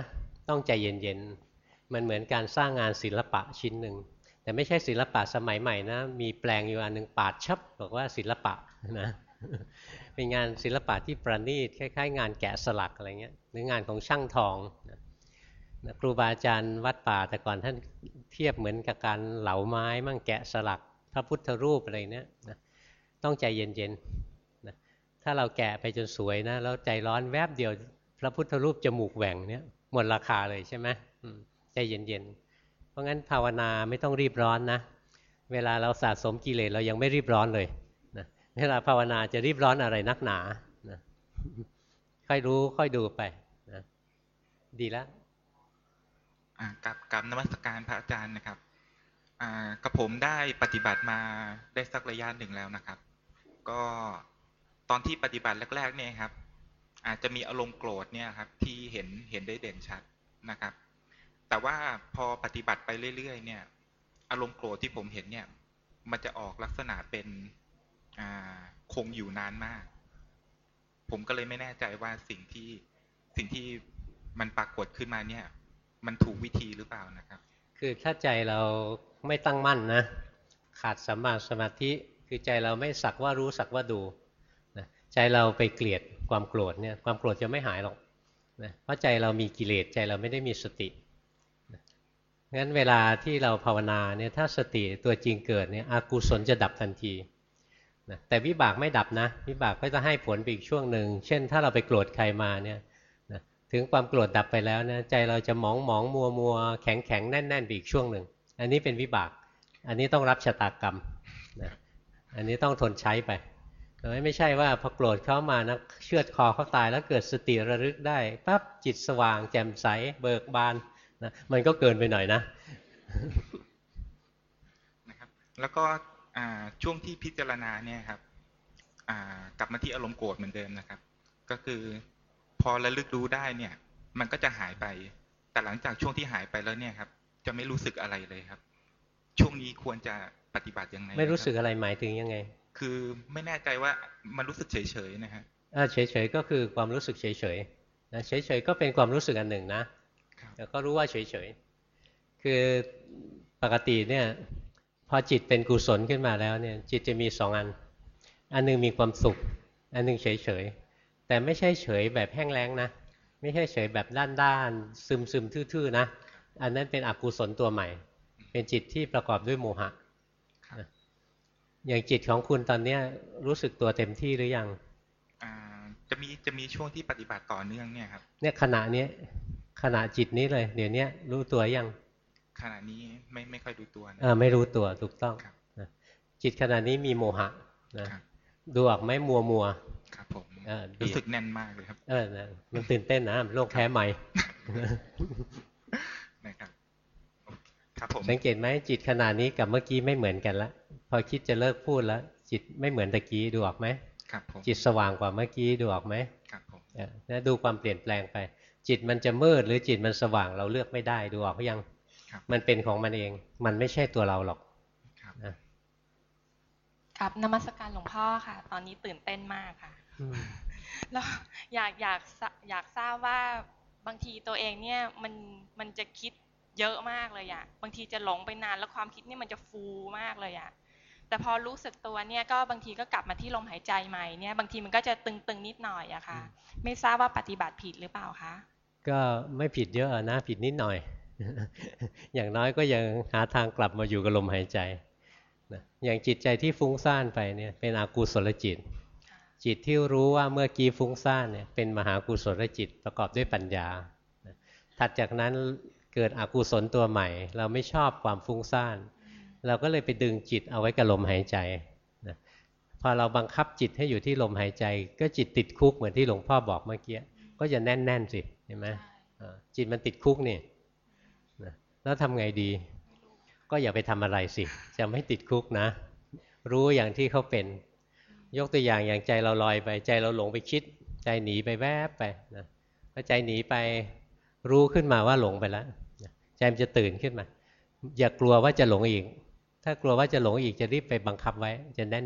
ต้องใจเย็นๆมันเหมือนการสร้างงานศิลปะชิ้นหนึ่งแต่ไม่ใช่ศิลปะสมัยใหม่นะมีแปลงอยู่อันหนึ่งปาดชับบอกว่าศิลปะนะเป็นงานศิลปะที่ประณีตคล้ายๆ งานแกะสลักอะไรเงี้ยหรืองานของช่างทองนะนะครูบาอาจารย์วัดป่าแต่ก่อนท่านเทียบเหมือนกับการเหลาไม้มั่งแกะสลัก พระพุทธรูปอะไรเนี้ยนะ ต้องใจเย็นๆนะถ้าเราแกะไปจนสวยนะแล้วใจร้อนแวบเดียว พระพุทธรูปจมูกแหว่งเนี้ยหมดราคาเลยใช่ไหมใจเย็นๆเพราะงั้นภาวนาไม่ต้องรีบร้อนนะ เวลาเราสะสมกิเลสเรายังไม่รีบร้อนเลยนะเวลาภาวนาจะรีบร้อนอะไรนักหนานะค่อยรู้ค่อยดูไปนะดีแล้วอ่ากับกับนมัสการพระอาจารย์นะครับอ่ากับผมได้ปฏิบัติมาได้สักระยะหนึ่งแล้วนะครับ ก็ตอนที่ปฏิบัติแรก ๆ เนี่ยครับ อาจจะมีอารมณ์โกรธเนี่ยครับ ที่เห็นเห็นได้เด่นชัดนะครับ แต่ว่าพอปฏิบัติไปเรื่อย ๆ เนี่ย อารมณ์โกรธที่ผมเห็นเนี่ย มันจะออกลักษณะเป็นคงอยู่นานมาก ผมก็เลยไม่แน่ใจว่าสิ่งที่สิ่งที่มันปรากฏขึ้นมาเนี่ย มันถูกวิธีหรือเปล่านะครับ คือถ้าใจเราไม่ตั้งมั่นนะ ขาดสัมมาสมาธิ คือใจเราไม่สักว่ารู้สักว่าดูนะใจเราไปเกลียดความโกรธเนี่ยความโกรธจะไม่หายหรอกนะเพราะใจเรามีกิเลสใจเราไม่ได้มีสตินะงั้นเวลาที่เราภาวนาเนี่ยถ้าสติตัวจริงเกิดเนี่ยอากุศลจะดับทันทีนะแต่วิบากไม่ดับนะวิบากก็จะให้ผลไปอีกช่วงหนึ่งเช่น ถ้าเราไปโกรธใครมาเนี่ยนะถึงความโกรธดับไปแล้วนี่ยใจเราจะหมองหมองมัวมัวแข็งแข็งแน่นแน่นไปอีกช่วงหนึ่งอันนี้เป็นวิบาก อันนี้ต้องรับชะตากรรม อันนี้ต้องทนใช้ไปแต่ไม่ใช่ว่าพอโกรธเขามานะเชือดคอเขาตายแล้วเกิดสติระลึกได้ปั๊บจิตสว่าง แจ่มใสเบิกบานนะมันก็เกินไปหน่อยนะนะครับแล้วก็ช่วงที่พิจารณาเนี่ยครับกลับมาที่อารมณ์โกรธเหมือนเดิมนะครับ ก็คือพอระลึกรู้ได้เนี่ย มันก็จะหายไป แต่หลังจากช่วงที่หายไปแล้วเนี่ยครับ จะไม่รู้สึกอะไรเลยครับ ช่วงนี้ควรจะ ปฏิบัติยังไง ไม่รู้สึกนะคบอะไรหมายถึงยังไง คือไม่แน่ใจว่ามันรู้สึกเฉยๆนะฮะอ่าเฉยๆก็คือความรู้สึกเฉยๆนะเฉยๆก็เป็นความรู้สึกอันหนึ่งนะครับแล้วก็รู้ว่าเฉยๆคือปกติเนี่ยพอจิตเป็นกุศลขึ้นมาแล้วเนี่ยจิตจะมีสองอัน อันหนึงมีความสุข อันหนึงเฉยๆแต่ไม่ใช่เฉยแบบแห้งแล้งนะไม่ใช่เฉยแบบด้านๆซึมๆทื่อๆนะ อันนั้นเป็นอกุศลตัวใหม่ เป็นจิตที่ประกอบด้วยโมหะครับนะ อย่างจิตของคุณตอนเนี้ยรู้สึกตัวเต็มที่หรือยังอ่าจะมีจะมีช่วงที่ปฏิบัติต่อเนื่องเนี่ยครับ เนี่ยขณะเนี้ยขณะจิตนี้เลย เดี๋ยวเนี้ยรู้ตัวยังขณะนี้ไม่ไม่ค่อยรู้ตัวนะเออไม่รู้ตัวถูกต้องครับนะจิตขณะนี้มีโมหะนะครับดูออกไหมมัวมัวครับผมเออดีรู้สึกแน่นมากเลยครับเออนะมันตื่นเต้นนะโรคแพ้ใหม่นะครับโอเคครับผมสังเกตไหมจิตขณะนี้กับเมื่อกี้ไม่เหมือนกันละ พอคิดจะเลิกพูดแล้ว จิตไม่เหมือนตะกี้ดูออกไหมครับผมจิตสว่างกว่าเมื่อกี้ดูออกไหมครับผมเออนะดูความเปลี่ยนแปลงไป จิตมันจะมืดหรือจิตมันสว่างเราเลือกไม่ได้ดูออกหรือยังครับมันเป็นของมันเอง มันไม่ใช่ตัวเราหรอกครับนะครับนมัสการหลวงพ่อค่ะ ตอนนี้ตื่นเต้นมากค่ะอืมแล้วอยากอยากทราอยากทราบว่าบางทีตัวเองเนี่ยมันมันจะคิดเยอะมากเลยอะบางทีจะหลงไปนานแล้วความคิดเนี่ยมันจะฟูมากเลยอะ แต่พอรู้สึกตัวเนี่ยก็บางทีก็กลับมาที่ลมหายใจใหม่เนี่ยบางทีมันก็จะตึงๆนิดหน่อยอะค่ะ ไม่ทราบว่าปฏิบัติผิดหรือเปล่าคะก็ไม่ผิดเยอะนะผิดนิดหน่อย อย่างน้อยก็ยังหาทางกลับมาอยู่กับลมหายใจนะอย่างจิตใจที่ฟุ้งซ่านไปเนี่ยเป็นอกุศลจิต จิตที่รู้ว่าเมื่อกี้ฟุ้งซ่านเนี่ยเป็นมหากุศลจิตประกอบด้วยปัญญาถัดจากนั้นเกิดอกุศลตัวใหม่ เราไม่ชอบความฟุ้งซ่าน เราก็เลยไปดึงจิตเอาไว้กับลมหายใจนะพอเราบังคับจิตให้อยู่ที่ลมหายใจ ก็จิตติดคุกเหมือนที่หลวงพ่อบอกเมื่อกี้ก็จะแน่นๆสิเห็นไหมจิตมันติดคุกนี่นะแล้วทำไงดี ก็อย่าไปทำอะไรสิ จะไม่ติดคุกนะ รู้อย่างที่เขาเป็น ยกตัวอย่างอย่างใจเราลอยไป ใจเราหลงไปคิด ใจหนีไปแวบไปนะพอใจหนีไปรู้ขึ้นมาว่าหลงไปแล้วใจมันจะตื่นขึ้นมา อย่ากลัวว่าจะหลงอีก ถ้ากลัวว่าจะหลงอีกจะรีบไปบังคับไว้ จะแน่น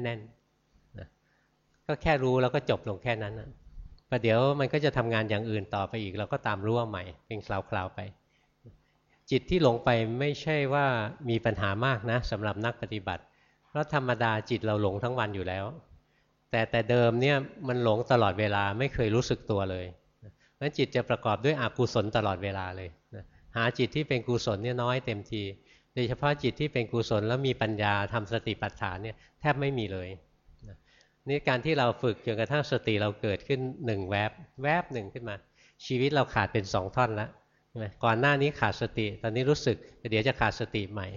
ๆนะก็แค่รู้แล้วก็จบลงแค่นั้นนะประเดี๋ยวมันก็จะทำงานอย่างอื่นต่อไปอีก เราก็ตามรู้ว่าใหม่ เป็นคราวๆไป จิตที่หลงไปไม่ใช่ว่ามีปัญหามากนะสำหรับนักปฏิบัติ เพราะธรรมดาจิตเราหลงทั้งวันอยู่แล้ว แต่แต่เดิมเนี่ยมันหลงตลอดเวลาไม่เคยรู้สึกตัวเลยนั้นจิตจะประกอบด้วยอกุศลตลอดเวลาเลยนะหาจิตที่เป็นกุศลเนี่ยน้อยเต็มที โดยเฉพาะจิตที่เป็นกุศลแล้วมีปัญญาทำสติปัฏฐานเนี่ยแทบไม่มีเลยนะนี่การที่เราฝึกจนกระทั่งสติเราเกิดขึ้นหนึ่งแวบแวบหนึ่งขึ้นมา ชีวิตเราขาดเป็นสองท่อนแล้วก่อนหน้านี้ขาดสติ ตอนนี้รู้สึกเดี๋ยวจะขาดสติใหม่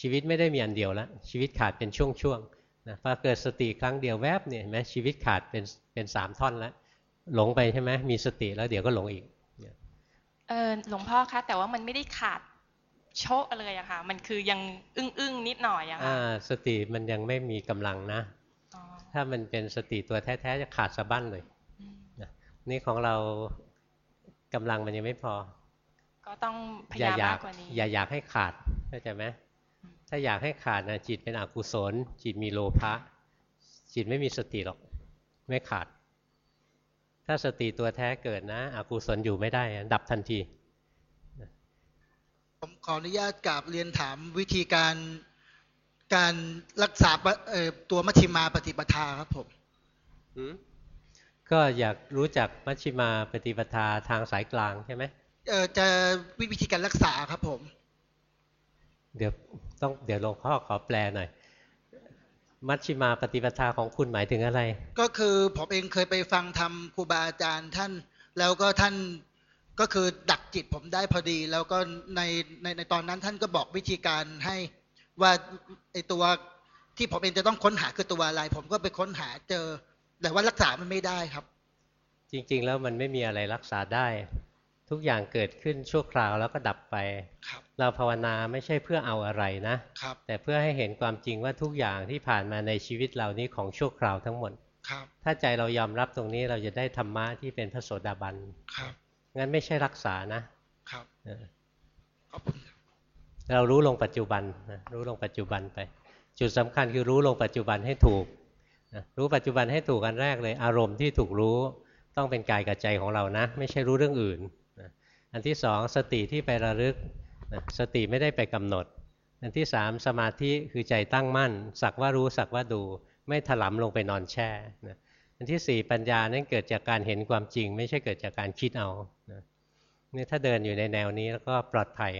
ชีวิตไม่ได้มีอันเดียวแล้วชีวิตขาดเป็นช่วงๆนะพอเกิดสติครั้งเดียวแวบเนี่ยเห็นไหมชีวิตขาดเป็นเป็นสามท่อนแล้วหลงไปใช่ไหมมีสติแล้วเดี๋ยวก็หลงอีกเออหลวงพ่อคะแต่ว่ามันไม่ได้ขาด โชะเลยอะค่ะ มันคือยังอึ้งอึ้งนิดหน่อยอะค่ะสติมันยังไม่มีกำลังนะ ถ้ามันเป็นสติตัวแท้ๆจะขาดสะบั้นเลยนี่ของเรากำลังมันยังไม่พอ ก็ต้องพยายามมากกว่านี้ อย่าอยากให้ขาดเข้าใจไหมถ้าอยากให้ขาดนะจิตเป็นอกุศล จิตมีโลภะจิตไม่มีสติหรอก ไม่ขาด ถ้าสติตัวแท้เกิดนะอกุศลอยู่ไม่ได้ดับทันที ผมขออนุญาตกราบเรียนถามวิธีการการรักษาตัวมัชฌิมาปฏิปทาครับผมก็อยากรู้จักมัชฌิมาปฏิปทาทางสายกลางใช่ไหมเออจะวิธีการรักษาครับผม เดี๋ยวต้องเดี๋ยวหลวงพ่อขอแปลหน่อย มัชชิมาปฏิปทาของคุณหมายถึงอะไร ก็คือผมเองเคยไปฟังทำครูบาอาจารย์ท่านแล้วก็ท่าน ก็คือดักจิตผมได้พอดี แล้วก็ในในในตอนนั้นท่านก็บอกวิธีการให้ว่าไอตัวที่ผมเองจะต้องค้นหาคือตัวอะไร ผมก็ไปค้นหาเจอ แต่ว่ารักษามันไม่ได้ครับ จริง ๆ แล้วมันไม่มีอะไรรักษาได้ ทุกอย่างเกิดขึ้นชั่วคราวแล้วก็ดับไปเราภาวนาไม่ใช่เพื่อเอาอะไรนะแต่เพื่อให้เห็นความจริงว่าทุกอย่างที่ผ่านมาในชีวิตเรานี้ของชั่วคราวทั้งหมดถ้าใจเรายอมรับตรงนี้เราจะได้ธรรมะที่เป็นพระโสดาบัน งั้นไม่ใช่รักษานะเรารู้ลงปัจจุบันรู้ลงปัจจุบันไป จุดสำคัญคือรู้ลงปัจจุบันให้ถูกรู้ปัจจุบันให้ถูกกันแรกเลย อารมณ์ที่ถูกรู้ต้องเป็นกายกับใจของเรานะ ไม่ใช่รู้เรื่องอื่นอันที่สองสติที่ไประลึกสติไม่ได้ไปกำหนด อันที่สามสมาธิคือใจตั้งมั่น สักว่ารู้สักว่าดู ไม่ถลำลงไปนอนแช่อั นที่สี่ปัญญานั้นเกิดจากการเห็นความจริง ไม่ใช่เกิดจากการคิดเอานี่ถ้าเดินอยู่ในแนวนี้แล้วก็ปลอดภัย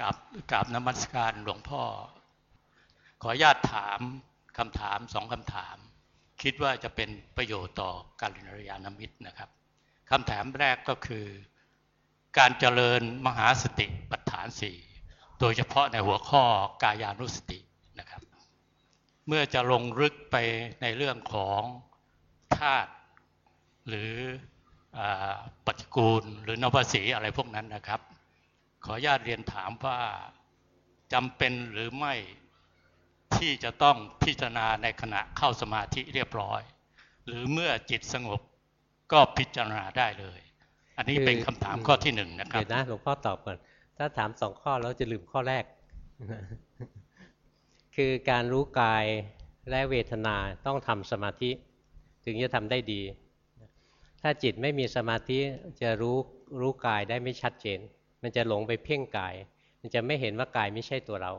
กับกับนมัสการหลวงพ่อ ขออนุญาตถามคำถามสองคำถาม คิดว่าจะเป็นประโยชน์ต่อการเรียนมิตรนะครับคำถามแรกก็คือ การเจริญมหาสติปัฏฐานสี่โดยเฉพาะในหัวข้อกายานุสติ เมื่อจะลงลึกไปในเรื่องของธาตุหรือปฏิกูลหรือนวสีอะไรพวกนั้นนะครับ ขออนุญาตเรียนถามว่าจำเป็นหรือไม่ที่จะต้องพิจารณาในขณะเข้าสมาธิเรียบร้อย หรือเมื่อจิตสงบก็พิจารณาได้เลย อันนี้เป็นคำถามข้อที่หนึ่งนะครับเดี๋ยวนะหลวงพ่อตอบก่อนถ้าถามสองข้อแล้วจะลืมข้อแรก คือการรู้กายและเวทนาต้องทำสมาธิ ถึงจะทำได้ดี ถ้าจิตไม่มีสมาธิจะรู้รู้กายได้ไม่ชัดเจน มันจะหลงไปเพ่งกาย มันจะไม่เห็นว่ากายไม่ใช่ตัวเรา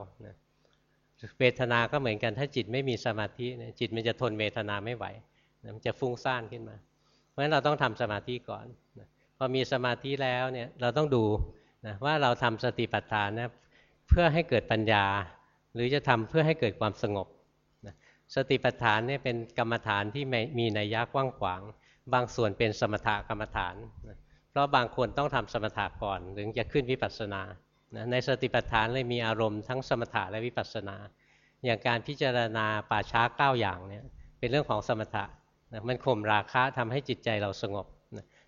เวทนาก็เหมือนกันถ้าจิตไม่มีสมาธิจิตมันจะทนเวทนาไม่ไหวมันจะฟุ้งซ่านขึ้นมา เพราะฉะนั้นเราต้องทำสมาธิก่อนพอมีสมาธิแล้วเนี่ยเราต้องดูนะว่าเราทำสติปัฏฐานนะเพื่อให้เกิดปัญญา หรือจะทำเพื่อให้เกิดความสงบสติปัฏฐานเนี่ยเป็นกรรมฐานที่มีนัยยะกว้างขวาง บางส่วนเป็นสมถกรรมฐาน เพราะบางคนต้องทำสมถะก่อนถึงจะขึ้นวิปัสสนา ในสติปัฏฐานเลยมีอารมณ์ทั้งสมถะและวิปัสสนา อย่างการพิจารณาป่าช้าเก้าอย่างเนี่ยเป็นเรื่องของสมถะมันข่มราคะทำให้จิตใจเราสงบ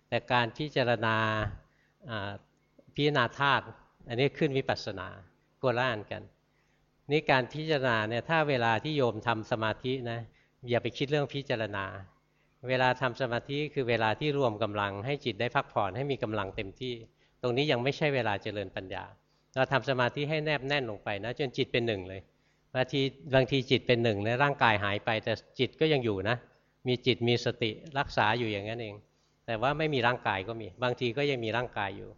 แต่การพิจารณาพิจารณาธาตุอันนี้ขึ้นวิปัสสนากล่านกัน นี่การพิจารณาเนี่ยถ้าเวลาที่โยมทำสมาธินะอย่าไปคิดเรื่องพิจารณา เวลาทำสมาธิคือเวลาที่รวมกำลังให้จิตได้พักผ่อนให้มีกำลังเต็มที่ ตรงนี้ยังไม่ใช่เวลาเจริญปัญญา เราทำสมาธิให้แนบแน่นลงไปนะจนจิตเป็นหนึ่งเลยบางทีบางทีจิตเป็นหนึ่งในร่างกายหายไปแต่จิตก็ยังอยู่นะ มีจิตมีสติรักษาอยู่อย่างนั้นเอง แต่ว่าไม่มีร่างกายก็มี บางทีก็ยังมีร่างกายอยู่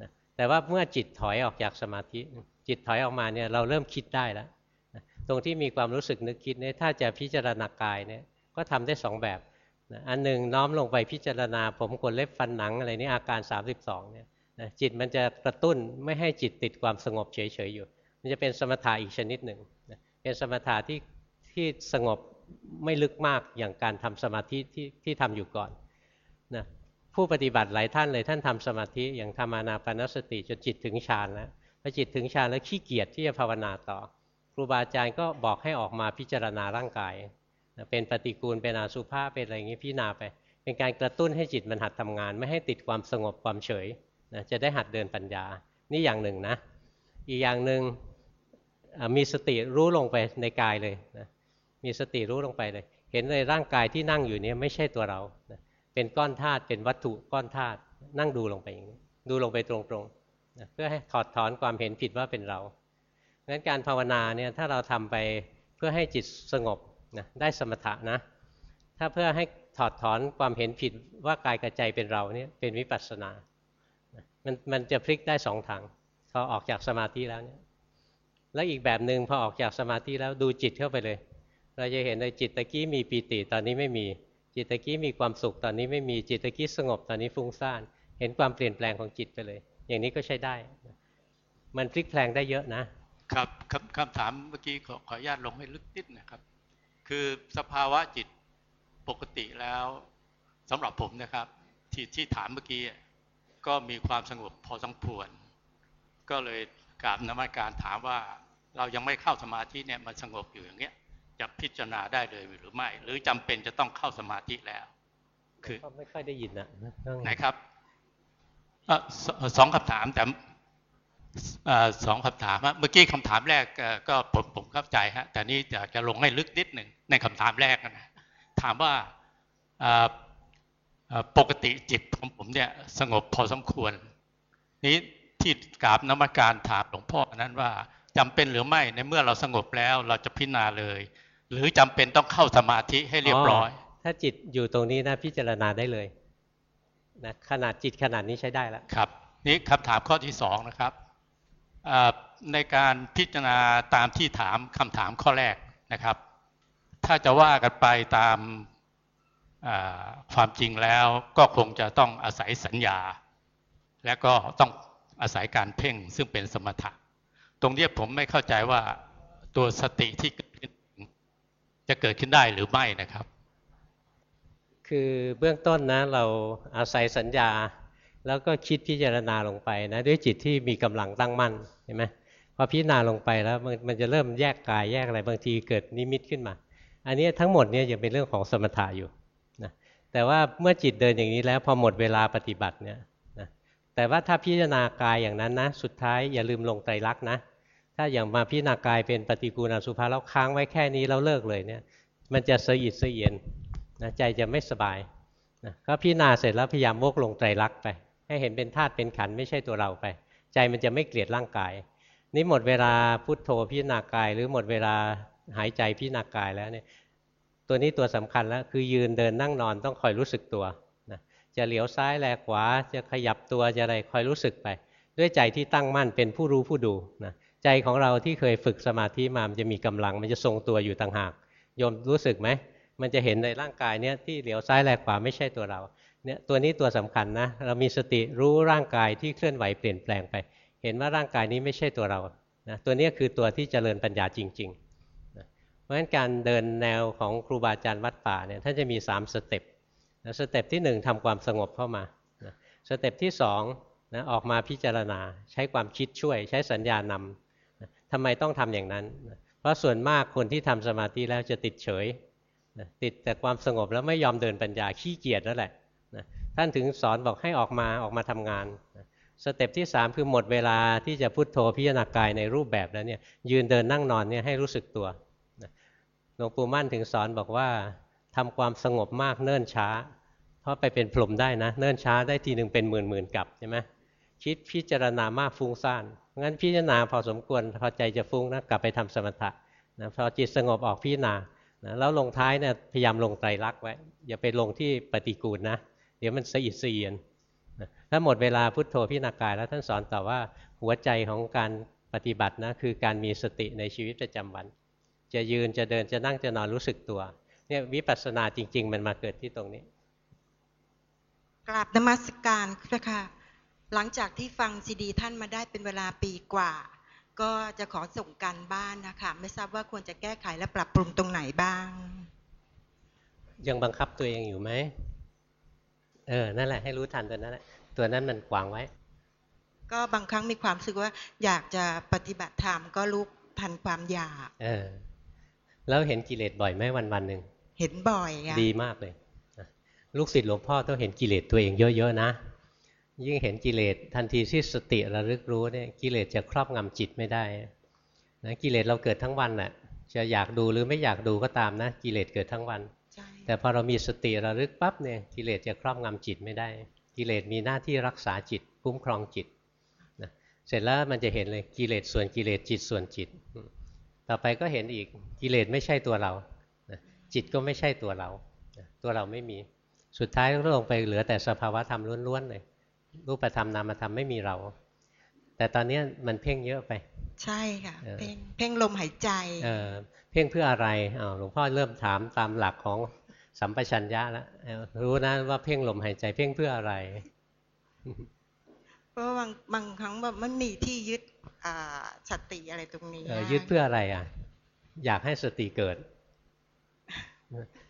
นะแต่ว่าเมื่อจิตถอยออกจากสมาธิ จิตถอยออกมาเนี่ยเราเริ่มคิดได้แล้วตรงที่มีความรู้สึกนึกคิดเนี่ยถ้าจะพิจารณากายเนี่ยก็ทำได้สองแบบอันหนึ่งน้อมลงไปพิจารณาผมขนเล็บฟันหนังอะไรนี่อาการ 32เนี่ยจิตมันจะกระตุ้นไม่ให้จิตติดความสงบเฉยๆอยู่ มันจะเป็นสมถะอีกชนิดหนึ่งเป็นสมถะที่ที่สงบไม่ลึกมากอย่างการทำสมาธิที่ที่ทำอยู่ก่อนนะผู้ปฏิบัติหลายท่านเลยท่านทำสมาธิอย่างธรรมานาปนสติจนจิตถึงฌานแล้ว พอจิตถึงฌานแล้วขี้เกียจที่จะภาวนาต่อ ครูบาอาจารย์ก็บอกให้ออกมาพิจารณาร่างกาย เป็นปฏิกูลเป็นอาสุภาเป็นอะไรอย่างนี้พิจารณาไป เป็นการกระตุ้นให้จิตมันหัดทำงาน ไม่ให้ติดความสงบความเฉยนะจะได้หัดเดินปัญญา นี่อย่างหนึ่งนะ อีกอย่างหนึ่งมีสติรู้ลงไปในกายเลยนะมีสติรู้ลงไปเลย เห็นเลยร่างกายที่นั่งอยู่นี้ไม่ใช่ตัวเรานะเป็นก้อนธาตุเป็นวัตถุก้อนธาตุนั่งดูลงไปอย่างนี้ดูลงไปตรงๆ เพื่อให้ถอดถอนความเห็นผิดว่าเป็นเราเพราะฉะนั้นการภาวนาเนี่ยถ้าเราทำไปเพื่อให้จิตสงบนะได้สมถะนะ ถ้าเพื่อให้ถอดถอนความเห็นผิดว่ากายกับใจเป็นเราเนี่ยเป็นวิปัสสนา มันมันจะพลิกได้สองทางพอออกจากสมาธิแล้วเนี่ยแล้วอีกแบบหนึ่งพอออกจากสมาธิแล้วดูจิตเข้าไปเลย เราจะเห็นเลยจิตตะกี้มีปีติตอนนี้ไม่มี จิตตะกี้มีความสุขตอนนี้ไม่มีจิตตะกี้สงบตอนนี้ฟุ้งซ่าน เห็นความเปลี่ยนแปลงของจิตไปเลย อย่างนี้ก็ใช้ได้ มันพลิกแพลงได้เยอะนะ ครับคำคำถามเมื่อกี้ขอขออนุญาตลงให้ลึกนิดนะครับ คือสภาวะจิตปกติแล้วสำหรับผมนะครับ ที่ที่ถามเมื่อกี้ก็มีความสงบพอสมควร ก็เลยกราบนมัสการถามว่าเรายังไม่เข้าสมาธิเนี่ยมันสงบอยู่อย่างเงี้ยจะพิจารณาได้เลยหรือไม่ หรือจำเป็นจะต้องเข้าสมาธิแล้ว คือไม่ค่อยได้ยินนะไหนครับ สองคำถามแต่สองคำถามเมื่อกี้คำถามแรกก็ผมผมเข้าใจฮะแต่นี้จะจะลงให้ลึกนิดหนึ่งในคำถามแรกนะถามว่าปกติจิตของผมเนี่ยสงบพอสมควร นี้ที่กราบนมัการถามหลวงพ่อนั้นว่าจำเป็นหรือไม่ในเมื่อเราสงบแล้วเราจะพิจารณาเลย หรือจำเป็นต้องเข้าสมาธิให้เรียบร้อย ถ้าจิตอยู่ตรงนี้นะพิจารณาได้เลย นะขนาดจิตขนาดนี้ใช้ได้แล้วครับ นี่คำถามข้อที่สองนะครับในการพิจารณาตามที่ถามคำถามข้อแรกนะครับ ถ้าจะว่ากันไปตามความจริงแล้วก็คงจะต้องอาศัยสัญญา และก็ต้องอาศัยการเพ่งซึ่งเป็นสมถะ ตรงนี้ผมไม่เข้าใจว่าตัวสติที่จะเกิดขึ้นได้หรือไม่นะครับ คือเบื้องต้นนะเราอาศัยสัญญา แล้วก็คิดพิจารณาลงไปนะด้วยจิตที่มีกำลังตั้งมั่นเห็นไหมพอพิจารณาลงไปแล้วมันจะเริ่มแยกกายแยกอะไรบางทีเกิดนิมิตขึ้นมา อันนี้ทั้งหมดเนี่ยยังเป็นเรื่องของสมถะอยู่นะแต่ว่าเมื่อจิตเดินอย่างนี้แล้วพอหมดเวลาปฏิบัติเนี่ยนะแต่ว่าถ้าพิจารณากายอย่างนั้นนะสุดท้ายอย่าลืมลงไตรลักษณ์นะถ้าอย่างมาพิจารณากายเป็นปฏิกูลอสุภาแล้วค้างไว้แค่นี้แล้วเลิกเลยเนี่ยมันจะสะอิดสะเอียน นะใจจะไม่สบายนะก็พิจารณาเสร็จแล้วพยายามโมกลงไตรลักษณ์ไป ให้เห็นเป็นธาตุเป็นขันไม่ใช่ตัวเราไป ใจมันจะไม่เกลียดร่างกาย นี่หมดเวลาพุทโธพิจารณากาย หรือหมดเวลาหายใจพิจารณากายแล้วเนี่ยตัวนี้ตัวสำคัญแล้วคือยืนเดินนั่งนอนต้องคอยรู้สึกตัวนะจะเหลียวซ้ายแลขวาจะขยับตัวจะอะไรคอยรู้สึกไป ด้วยใจที่ตั้งมั่นเป็นผู้รู้ผู้ดูนะใจของเราที่เคยฝึกสมาธิมามันจะมีกำลัง มันจะทรงตัวอยู่ต่างหากโยมรู้สึกไหม มันจะเห็นในร่างกายเนี้ยที่เหลียวซ้ายแลกขวาไม่ใช่ตัวเราเนี่ยตัวนี้ตัวสำคัญนะ เรามีสติรู้ร่างกายที่เคลื่อนไหวเปลี่ยนแปลงไป เห็นว่าร่างกายนี้ไม่ใช่ตัวเรานะตัวนี้คือตัวที่เจริญปัญญาจริงๆนะเพราะฉะนั้นการเดินแนวของครูบาอาจารย์วัดป่าเนี่ยท่านจะมี 3 step นะ step ที่ 1ทำความสงบเข้ามานะ step ที่2นะออกมาพิจารณาใช้ความคิดช่วย ใช้สัญญานำนะทำไมต้องทำอย่างนั้นนะเพราะส่วนมากคนที่ทำสมาธิแล้วจะติดเฉย นะติดแต่ความสงบแล้วไม่ยอมเดินปัญญาขี้เกียจนั่นแหละนะท่านถึงสอนบอกให้ออกมาออกมาทำงานนะ step ที่ 3 คือหมดเวลาที่จะพุทโธพิจารณากายในรูปแบบแล้วเนี่ยยืนเดินนั่งนอนเนี่ยให้รู้สึกตัวหลวงปู่มั่นถึงสอนบอกว่าทำความสงบมากเนิ่นช้า เพราะไปเป็นพรหมได้นะ เนิ่นช้าได้ทีหนึ่งเป็นหมื่นหมื่นกัปใช่ไหมคิดพิจารณามากฟุ้งซ่านงั้นพิจารณาพอสมควรพอใจจะฟุ้งนะกลับไปทำสมถะนะพอจิตสงบออกพิจารณา นะแล้วลงท้ายเนี่ยพยายามลงไตรลักษณ์ไว้ อย่าไปลงที่ปฏิกูลนะ เดี๋ยวมันสะอิดสะเอียนถ้าหมดเวลาพุทโธพิณากายแล้วท่านสอนต่อว่าหัวใจของการปฏิบัตินะคือการมีสติในชีวิตประจำวัน จะยืนจะเดินจะนั่งจะนอนรู้สึกตัวเนี่ยวิปัสสนาจริง ๆ มันมาเกิดที่ตรงนี้กราบนมัสการค่ะหลังจากที่ฟังซีดีท่านมาได้เป็นเวลาปีกว่า ก็จะขอส่งการบ้านนะคะ ไม่ทราบว่าควรจะแก้ไขและปรับปรุงตรงไหนบ้าง ยังบังคับตัวเองอยู่ไหมเออนั่นแหละให้รู้ทันตัวนั้นแหละตัวนั้นมันขวางไว้ ก็บางครั้งมีความรู้สึกว่า อยากจะปฏิบัติธรรมก็ลุกทันความอยาก เออ แล้วเห็นกิเลสบ่อยไหมวันวันหนึ่งเห็นบ่อยค่ะดีมากเลยลูกศิษย์หลวงพ่อต้องเห็นกิเลสตัวเองเยอะๆนะ ยิ่งเห็นกิเลสทันทีที่สติระลึกรู้เนี่ยกิเลสจะครอบงำจิตไม่ได้นะกิเลสเราเกิดทั้งวันน่ะจะอยากดูหรือไม่อยากดูก็ตามนะ กิเลสเกิดทั้งวัน แต่พอเรามีสติระลึกปั๊บเนี่ยกิเลสจะครอบงำจิตไม่ได้ กิเลสมีหน้าที่รักษาจิตคุ้มครองจิตนะเสร็จแล้วมันจะเห็นเลยกิเลสส่วนกิเลสจิตส่วนจิต ต่อไปก็เห็นอีกกิเลสไม่ใช่ตัวเราจิตก็ไม่ใช่ตัวเรา ตัวเราไม่มีสุดท้ายก็ลงไปเหลือแต่สภาวะธรรมล้วนๆเลย รูปธรรมนามธรรมไม่มีเรา แต่ตอนนี้มันเพ่งเยอะไป ใช่ค่ะเพ่งเพ่งลมหายใจเเพ่งเพื่ออะไรหลวงพ่อเริ่มถามตามหลักของสัมปชัญญะแล้วรู้นะว่าเพ่งลมหายใจเพ่งเพื่ออะไร เพราะบางบางครั้งแบบมันมีที่ยึดสติอะไรตรงนี้ยึดเพื่ออะไรอะ อยากให้สติเกิด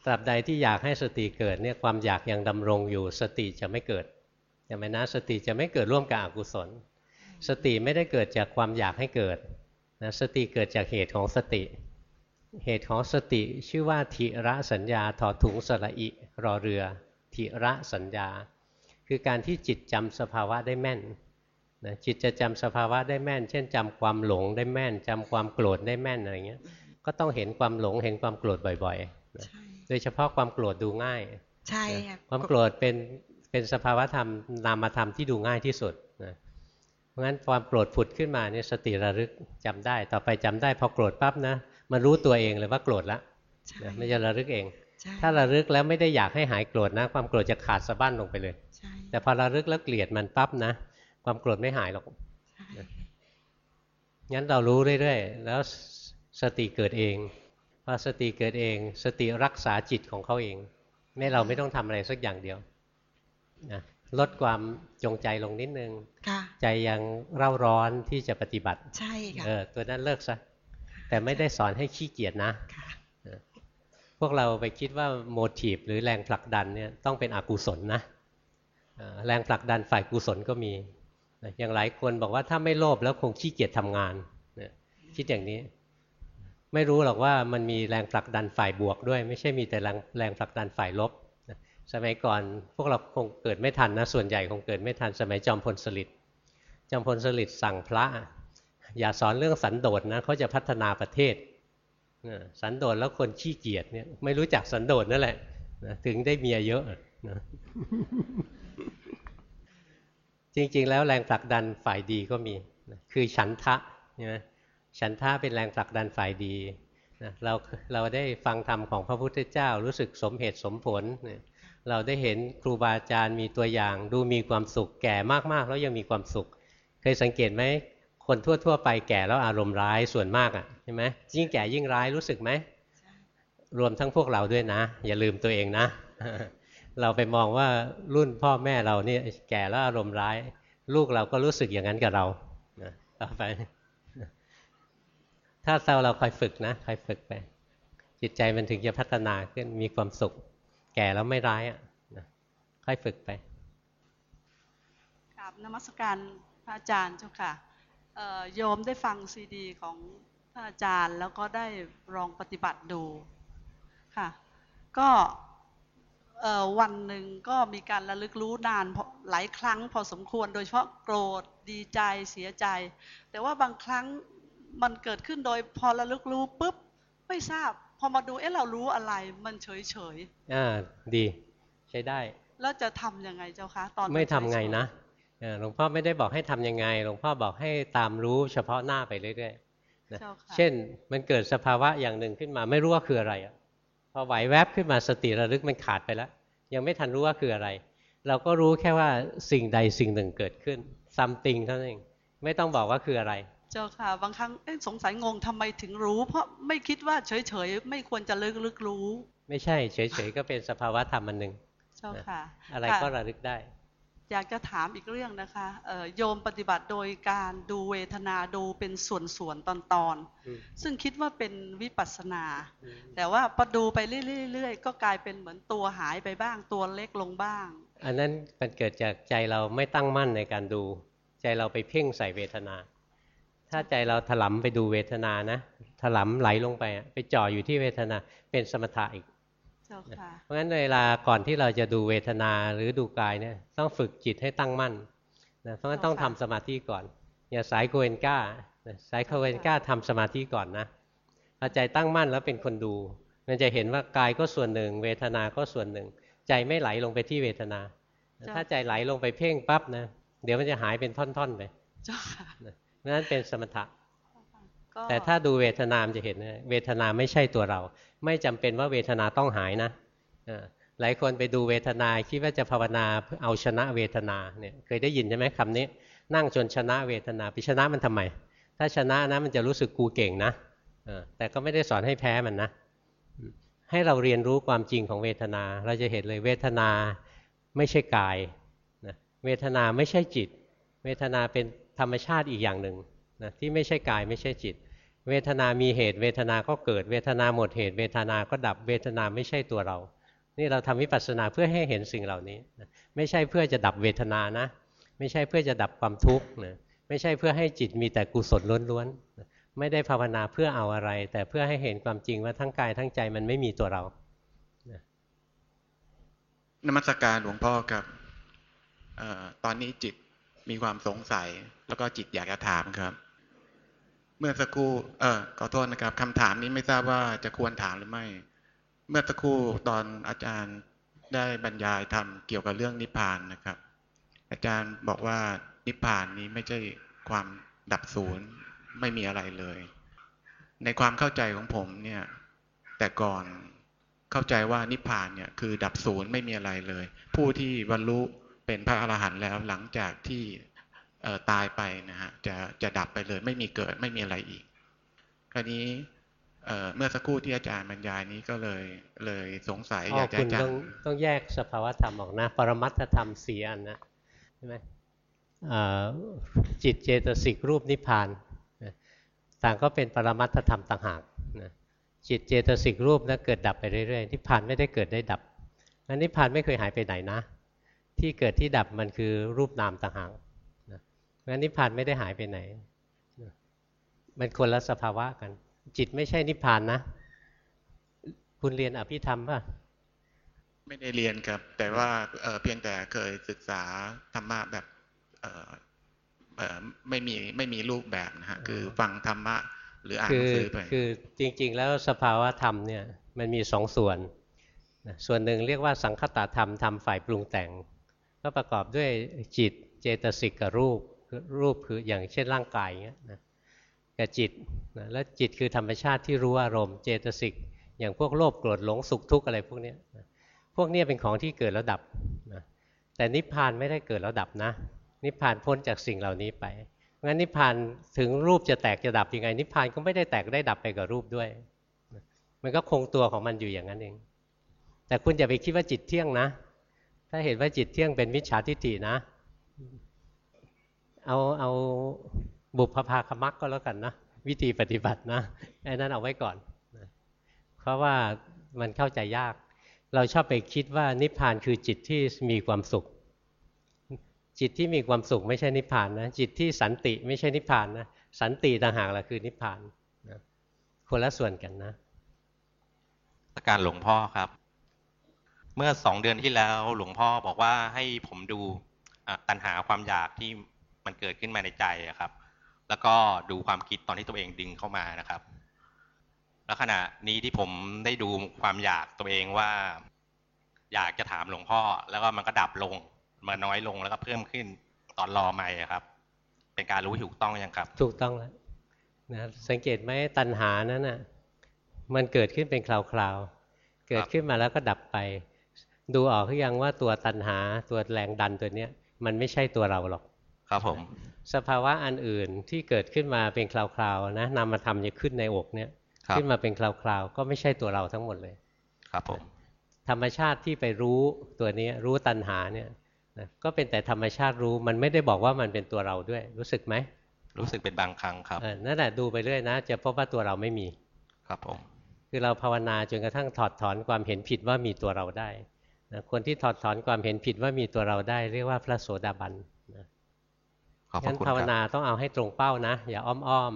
ตราบใดที่อยากให้สติเกิดเนี่ยความอยากยังดำรงอยู่สติจะไม่เกิด อย่างไหมนะสติจะไม่เกิดร่วมกับอกุศล สติไม่ได้เกิดจากความอยากให้เกิดนะสติเกิดจากเหตุของสติ เหตุของสติชื่อว่าทิระสัญญาถอถุงสระอิรอเรือทิระสัญญา คือการที่จิตจำสภาวะได้แม่นนะจิตจะจำสภาวะได้แม่น เช่นจำความหลงได้แม่นจำความโกรธได้แม่นอะไรเงี้ยก็ต้องเห็นความหลงเห็นความโกรธบ่อยๆโดยเฉพาะความโกรธดูง่าย ใช่ค่ะความโกรธเป็น เป็นสภาวธรรมนามธรรมที่ดูง่ายที่สุดนะเพราะงั้นความโกรธผุดขึ้นมาเนี่ยสติระลึกจำได้ ต่อไปจำได้พอโกรธปั๊บนะมันรู้ตัวเองเลยว่าโกรธละไม่จะระลึกเอง ถ้าระลึกแล้วไม่ได้อยากให้หายโกรธนะ ความโกรธจะขาดสะบั้นลงไปเลย แต่พอระลึกแล้วเกลียดมันปั๊บนะ ความโกรธไม่หายหรอกงั้นเรารู้เรื่อยๆ แล้วสติเกิดเอง พอสติเกิดเอง สติรักษาจิตของเขาเอง ไม่เราไม่ต้องทำอะไรสักอย่างเดียว นะลดความจงใจลงนิดนึงใจยังเร่าร้อนที่จะปฏิบัติ ใช่ค่ะเออตัวนั้นเลิกซะแต่ไม่ได้สอนให้ขี้เกียจนะพวกเราไปคิดว่าโมทีฟหรือแรงผลักดันเนี่ยต้องเป็นอกุศลนะแรงผลักดันฝ่ายกุศลก็มีอย่างหลายคนบอกว่าถ้าไม่โลภแล้วคงขี้เกียจทำงานคิดอย่างนี้ ไม่รู้หรอกว่ามันมีแรงผลักดันฝ่ายบวกด้วย ไม่ใช่มีแต่แรงแรงผลักดันฝ่ายลบ สมัยก่อนพวกเราคงเกิดไม่ทันนะส่วนใหญ่คงเกิดไม่ทันสมัยจอมพลสฤษดิ์จอมพลสฤษดิ์สั่งพระ อย่าสอนเรื่องสันโดษนะเขาจะพัฒนาประเทศสันโดษแล้วคนขี้เกียจเนี่ยไม่รู้จักสันโดษนั่นแหละถึงได้เมียเยอะนะจริง ๆ แล้วแรงผลักดันฝ่ายดีก็มีคือฉันทะใช่ไหมฉันท่าเป็นแรงผลักดันฝ่ายดีนะเราเราได้ฟังธรรมของพระพุทธเจ้ารู้สึกสมเหตุสมผลเนะ เราได้เห็นครูบาอาจารย์มีตัวอย่างดูมีความสุขแก่มากๆ แล้วยังมีความสุข เคยสังเกตไหมคนทั่วๆ ไปแก่แล้วอารมณ์ร้ายส่วนมากอะใช่ไหมยิ่งแก่ยิ่งร้ายรู้สึกไหมรวมทั้งพวกเราด้วยนะ อย่าลืมตัวเองนะ เราไปมองว่ารุ่นพ่อแม่เราเนี่ยแก่แล้วอารมณ์ร้าย ลูกเราก็รู้สึกอย่างนั้นกับเราต่อไป ถ้าเราเราคอยฝึกนะคอยฝึกไป จิตใจมันถึงจะพัฒนาขึ้นมีความสุข แก่แล้วไม่ร้ายอะนะค่อยฝึกไปกราบนมัสการพระอาจารย์เจ้าค่ะเอ่อโยมได้ฟังซีดีของท่านอาจารย์แล้วก็ได้ลองปฏิบัติดูค่ะ ก็วันหนึ่งก็มีการระลึกรู้นานหลายครั้งพอสมควร โดยเฉพาะโกรธดีใจเสียใจ แต่ว่าบางครั้งมันเกิดขึ้นโดยพอระลึกรู้ปุ๊บไม่ทราบ พอมาดูเอ๊ะเรารู้อะไรมันเฉยเฉยอ่าดีใช้ได้ๆแล้วจะทำยังไงเจ้าคะตอนนไม่ทำไงเฉยๆนะเออหลวงพ่อไม่ได้บอกให้ทำยังไง หลวงพ่อบอกให้ตามรู้เฉพาะหน้าไปเรื่อยๆนะเจ้าค่ะเช่นมันเกิดสภาวะอย่างหนึ่งขึ้นมาไม่รู้ว่าคืออะไรอะพอไหวแวบขึ้นมาสติระลึกมันขาดไปแล้ว ยังไม่ทันรู้ว่าคืออะไร เราก็รู้แค่ว่าสิ่งใดสิ่งหนึ่งเกิดขึ้น something เท่านั้นเองไม่ต้องบอกว่าคืออะไร เจ้าค่ะ บางครั้งเอ๊ะสงสัยงงทำไมถึงรู้ เพราะไม่คิดว่าเฉยๆ ไม่ควรจะลึกลึกรู้ ไม่ใช่ เฉยๆ ก็เป็นสภาวะธรรมอันหนึ่งเจ้าค่ะ อะไรค่ะก็ระลึกได้ อยากจะถามอีกเรื่องนะคะเอ่อโยมปฏิบัติโดยการดูเวทนาดูเป็นส่วนๆ ตอนอืมๆซึ่งคิดว่าเป็นวิปัสสนาอืมแต่ว่าพอดูไปเรื่อยๆ ก็กลายเป็นเหมือนตัวหายไปบ้างตัวเล็กลงบ้าง อันนั้นมันเกิดจากใจเราไม่ตั้งมั่นในการดู ใจเราไปเพ่งใส่เวทนา ถ้าใจเราถลำไปดูเวทนานะถลำไหลลงไปอะไปจ่ออยู่ที่เวทนาเป็นสมถะอีกเจ้าค่ะเพราะฉะนั้นเวลาก่อนที่เราจะดูเวทนาหรือดูกายเนี่ยต้องฝึกจิตให้ตั้งมั่นนะเพราะฉะนั้นต้องทำสมาธิก่อน อย่างสายโคเอนก้านะสายโคเอนก้าทำสมาธิก่อนนะพอใจตั้งมั่นแล้วเป็นคนดู มันจะเห็นว่ากายก็ส่วนหนึ่ง เวทนาก็ส่วนหนึ่ง ใจไม่ไหลลงไปที่เวทนาเจ้าถ้าใจไหลลงไปเพ่งปั๊บนะเดี๋ยวมันจะหายเป็นท่อนๆไป เจ้าค่ะเพราะฉะนั้นเป็นสมถะก็แต่ถ้าดูเวทนามนจะเห็นนะเวทนาไม่ใช่ตัวเรา ไม่จำเป็นว่าเวทนาต้องหายนะเออหลายคนไปดูเวทนาคิดว่าจะภาวนาเพื่อเอาชนะเวทนาเนี่ยเคยได้ยินใช่ไหมคำนี้ นั่งจนชนะเวทนาไปชนะมันทำไม ถ้าชนะนะมันจะรู้สึกกูเก่งนะเออแต่ก็ไม่ได้สอนให้แพ้มันนะอืมให้เราเรียนรู้ความจริงของเวทนา เราจะเห็นเลยเวทนาไม่ใช่กายนะเวทนาไม่ใช่จิต เวทนาเป็นธ รรมชาติอีกอย่างหนึ่งนะที่ไม่ใช่กายไม่ใช่จิต เวทนามีเหตุ เวทนาก็เกิด เวทนาหมดเหตุ เวทนาก็ดับ เวทนาไม่ใช่ตัวเรา นี่เราทำวิปัสสนาเพื่อให้เห็นสิ่งเหล่านี้นะไม่ใช่เพื่อจะดับเวทนานะ ไม่ใช่เพื่อจะดับความทุกข์นะไม่ใช่เพื่อให้จิตมีแต่กุศลล้วนๆไม่ได้ภาวนาเพื่อเอาอะไร แต่เพื่อให้เห็นความจริงว่าทั้งกายทั้งใจมันไม่มีตัวเรานมัสการหลวงพ่อครับอตอนนี้จิต มีความสงสัย แล้วก็จิตอยากจะถามครับ เมื่อสักครู่ เออขอโทษนะครับคำถามนี้ไม่ทราบว่าจะควรถามหรือไม่ เมื่อสักครู่ตอนอาจารย์ได้บรรยายทำเกี่ยวกับเรื่องนิพพานนะครับ อาจารย์บอกว่านิพพานนี้ไม่ใช่ความดับศูนย์ไม่มีอะไรเลย ในความเข้าใจของผมเนี่ย แต่ก่อนเข้าใจว่านิพพานเนี่ยคือดับศูนย์ไม่มีอะไรเลย ผู้ที่บรรลุ เป็นพระอรหันต์แล้วหลังจากที่เอ่อตายไปนะฮะจะจะดับไปเลยไม่มีเกิดไม่มีอะไรอีก คราวนี้เอ่อเมื่อสักครู่ที่อาจารย์บรรยายนี้ก็เลยเลยสงสัยอ๋ออยากจะคุณอาจารต้องย์ต้องแยกสภาวธรรมออกนะ ปรมัตถธรรมสี่อันนะใช่ไหมอ่าจิตเจตสิกรูปนิพพานนะต่างก็เป็นปรมัตถธรรมต่างหากนะจิตเจตสิกรูปนะเกิดดับไปเรื่อยๆนิพพานไม่ได้เกิดได้ดับอันนิพพานไม่เคยหายไปไหนนะ ที่เกิดที่ดับมันคือรูปนามต่างหากนะงั้นนิพพานไม่ได้หายไปไหนนะมันคนละสภาวะกัน จิตไม่ใช่นิพพานนะ คุณเรียนอภิธรรมป่ะ ไม่ได้เรียนครับ แต่ว่าเอ่อเพียงแต่เคยศึกษาธรรมะแบบเอ่อเอ่อไม่มีไม่มีรูปแบบนะฮะคือฟังธรรมะหรืออ่านหคืนัองสือไปคือจริง ๆ แล้วสภาวะธรรมเนี่ยมันมีสองส่วนนะส่วนหนึ่งเรียกว่าสังคตธรรมธรรมฝ่ายปรุงแต่ง ก็ประกอบด้วยจิตเจตสิกกับรูปรูปคืออย่างเช่นร่างกายอย่างเงี้ยนะกับจิตนะแล้วจิตคือธรรมชาติที่รู้อารมณ์เจตสิกอย่างพวกโลภโกรธหลงสุขทุกข์อะไรพวกเนี้ยนะพวกเนี้ยเป็นของที่เกิดแล้วดับนะแต่นิพพานไม่ได้เกิดแล้วดับนะ นิพพานพ้นจากสิ่งเหล่านี้ไปงั้นนิพพานถึงรูปจะแตกจะดับยังไง นิพพานก็ไม่ได้แตกได้ดับไปกับรูปด้วย มันก็คงตัวของมันอยู่อย่างนั้นเอง แต่คุณอย่าไปคิดว่าจิตเที่ยงนะ ถ้าเห็นว่าจิตเที่ยงเป็นมิจฉาทิฏฐินะ เอาเอาบุพภาคมักก็แล้วกันนะวิธีปฏิบัตินะไอ้นั้นเอาไว้ก่อนนะเพราะว่ามันเข้าใจยาก เราชอบไปคิดว่านิพพานคือจิตที่มีความสุข จิตที่มีความสุขไม่ใช่นิพพานนะจิตที่สันติไม่ใช่นิพพานนะสันติต่างหากละคือนิพพานนะคนละส่วนกันนะการหลวงพ่อครับ เมื่อสองเดือนที่แล้วหลวงพ่อบอกว่าให้ผมดูตัณหาความอยากที่มันเกิดขึ้นมาในใจครับ แล้วก็ดูความคิดตอนที่ตัวเองดึงเข้ามานะครับ แล้วขณะนี้ที่ผมได้ดูความอยากตัวเองว่า อยากจะถามหลวงพ่อ แล้วก็มันก็ดับลงมาน้อยลงแล้วก็เพิ่มขึ้นตอนรอไม่ครับ เป็นการรู้ถูกต้องยังครับ ถูกต้องแล้วนะสังเกตไหมตัณหานั้นน่ะมันเกิดขึ้นเป็นคราวๆเกิดขึ้นมาแล้วก็ดับไป ดูออกหรือยังว่าตัวตัณหาตัวแรงดันตัวเนี้ยมันไม่ใช่ตัวเราหรอกครับผม สภาวะอันอื่นที่เกิดขึ้นมาเป็นคราวๆนะนำมาทำจะขึ้นในอกเนี่ยขึ้นมาเป็นคราวๆก็ไม่ใช่ตัวเราทั้งหมดเลย ครับผมธรรมชาติที่ไปรู้ตัวนี้รู้ตัณหาเนี่ยนะก็เป็นแต่ธรรมชาติรู้มันไม่ได้บอกว่ามันเป็นตัวเราด้วย รู้สึกไหมรู้สึกเป็นบางครั้งครับนั่นแหละดูไปเรื่อยนะ จะพบว่าตัวเราไม่มี ครับผมคือเราภาวนาจนกระทั่งถอดถอนความเห็นผิดว่ามีตัวเราได้ นะคนที่ถอดถอนความเห็นผิดว่ามีตัวเราได้เรียกว่าพระโสดาบันนะงั้นภาวนาต้องเอาให้ตรงเป้านะ อย่าอ้อมอ้อม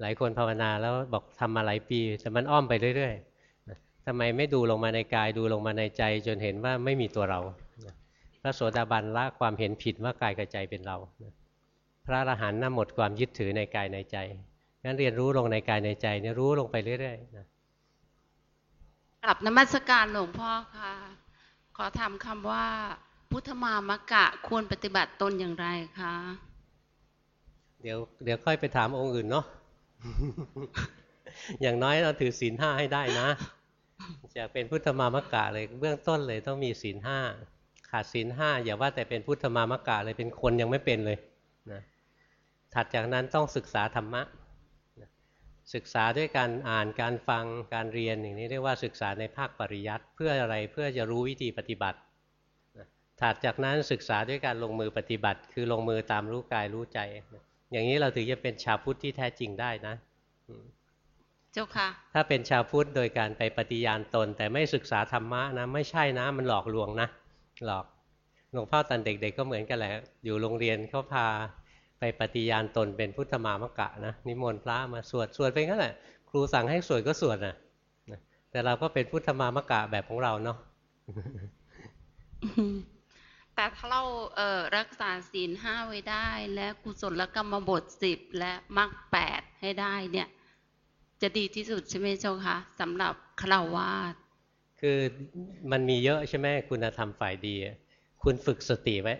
หลายคนภาวนาแล้วบอกทำมาหลายปี แต่มันอ้อมไปเรื่อยๆทำไมไม่ดูลงมาในกายดูลงมาในใจ จนเห็นว่าไม่มีตัวเรา พระโสดาบันละความเห็นผิดว่ากายกับใจเป็นเรา พระอรหันต์น่ะหมดความยึดถือในกายในใจงั้นเรียนรู้ลงในกายในใจเนี่ยรู้ลงไปเรื่อยๆนะกลับนมัสการหลวงพ่อค่ะข อถามคำว่า พุทธมามะกะควรปฏิบัติตนอย่างไรคะ เดี๋ยวเดี๋ยวค่อยไปถามองค์อื่นเนาะอย่างน้อยเราถือศีลห้าให้ได้นะจะเป็นพุทธมามะกะเลยเบื้องต้นเลยต้องมีศีลห้าขาดศีลห้าอย่าว่าแต่เป็นพุทธมามะกะเลยเป็นคนยังไม่เป็นเลยนะถัดจากนั้นต้องศึกษาธรรมะ ศึกษาด้วยการอ่านการฟังการเรียนอย่างนี้เรียกว่าศึกษาในภาคปริยัติเพื่ออะไรเพื่อจะรู้วิธีปฏิบัติถัดจากนั้นศึกษาด้วยการลงมือปฏิบัติ คือลงมือตามรู้กายรู้ใจ อย่างนี้เราถึงจะเป็นชาวพุทธที่แท้จริงได้นะเจ้าค่ะถ้าเป็นชาวพุทธโดยการไปปฏิญาณตน แต่ไม่ศึกษาธรรมะนะไม่ใช่นะมันหลอกลวงนะหลอกหลวงพ่อตอนเด็กๆก็เหมือนกันแหละอยู่โรงเรียนเขาพา ไปปฏิญาณตนเป็นพุทธมามกะนะนิมนต์พระมาสวดสวดไปงั้นแหละครูสั่งให้สวดก็สวดนะแต่เราก็เป็นพุทธมามกะแบบของเราเนาะแต่ถ้าเราเรักษาศีลห้าไว้ได้ และกุศลกรรมบทสิบและมรรคแปดให้ได้เนี่ย จะดีที่สุดใช่ไหมเจ้าคะสำหรับฆราวาสคือมันมีเยอะใช่ไหมคุณธรรมฝ่ายดี คุณฝึกสติไว้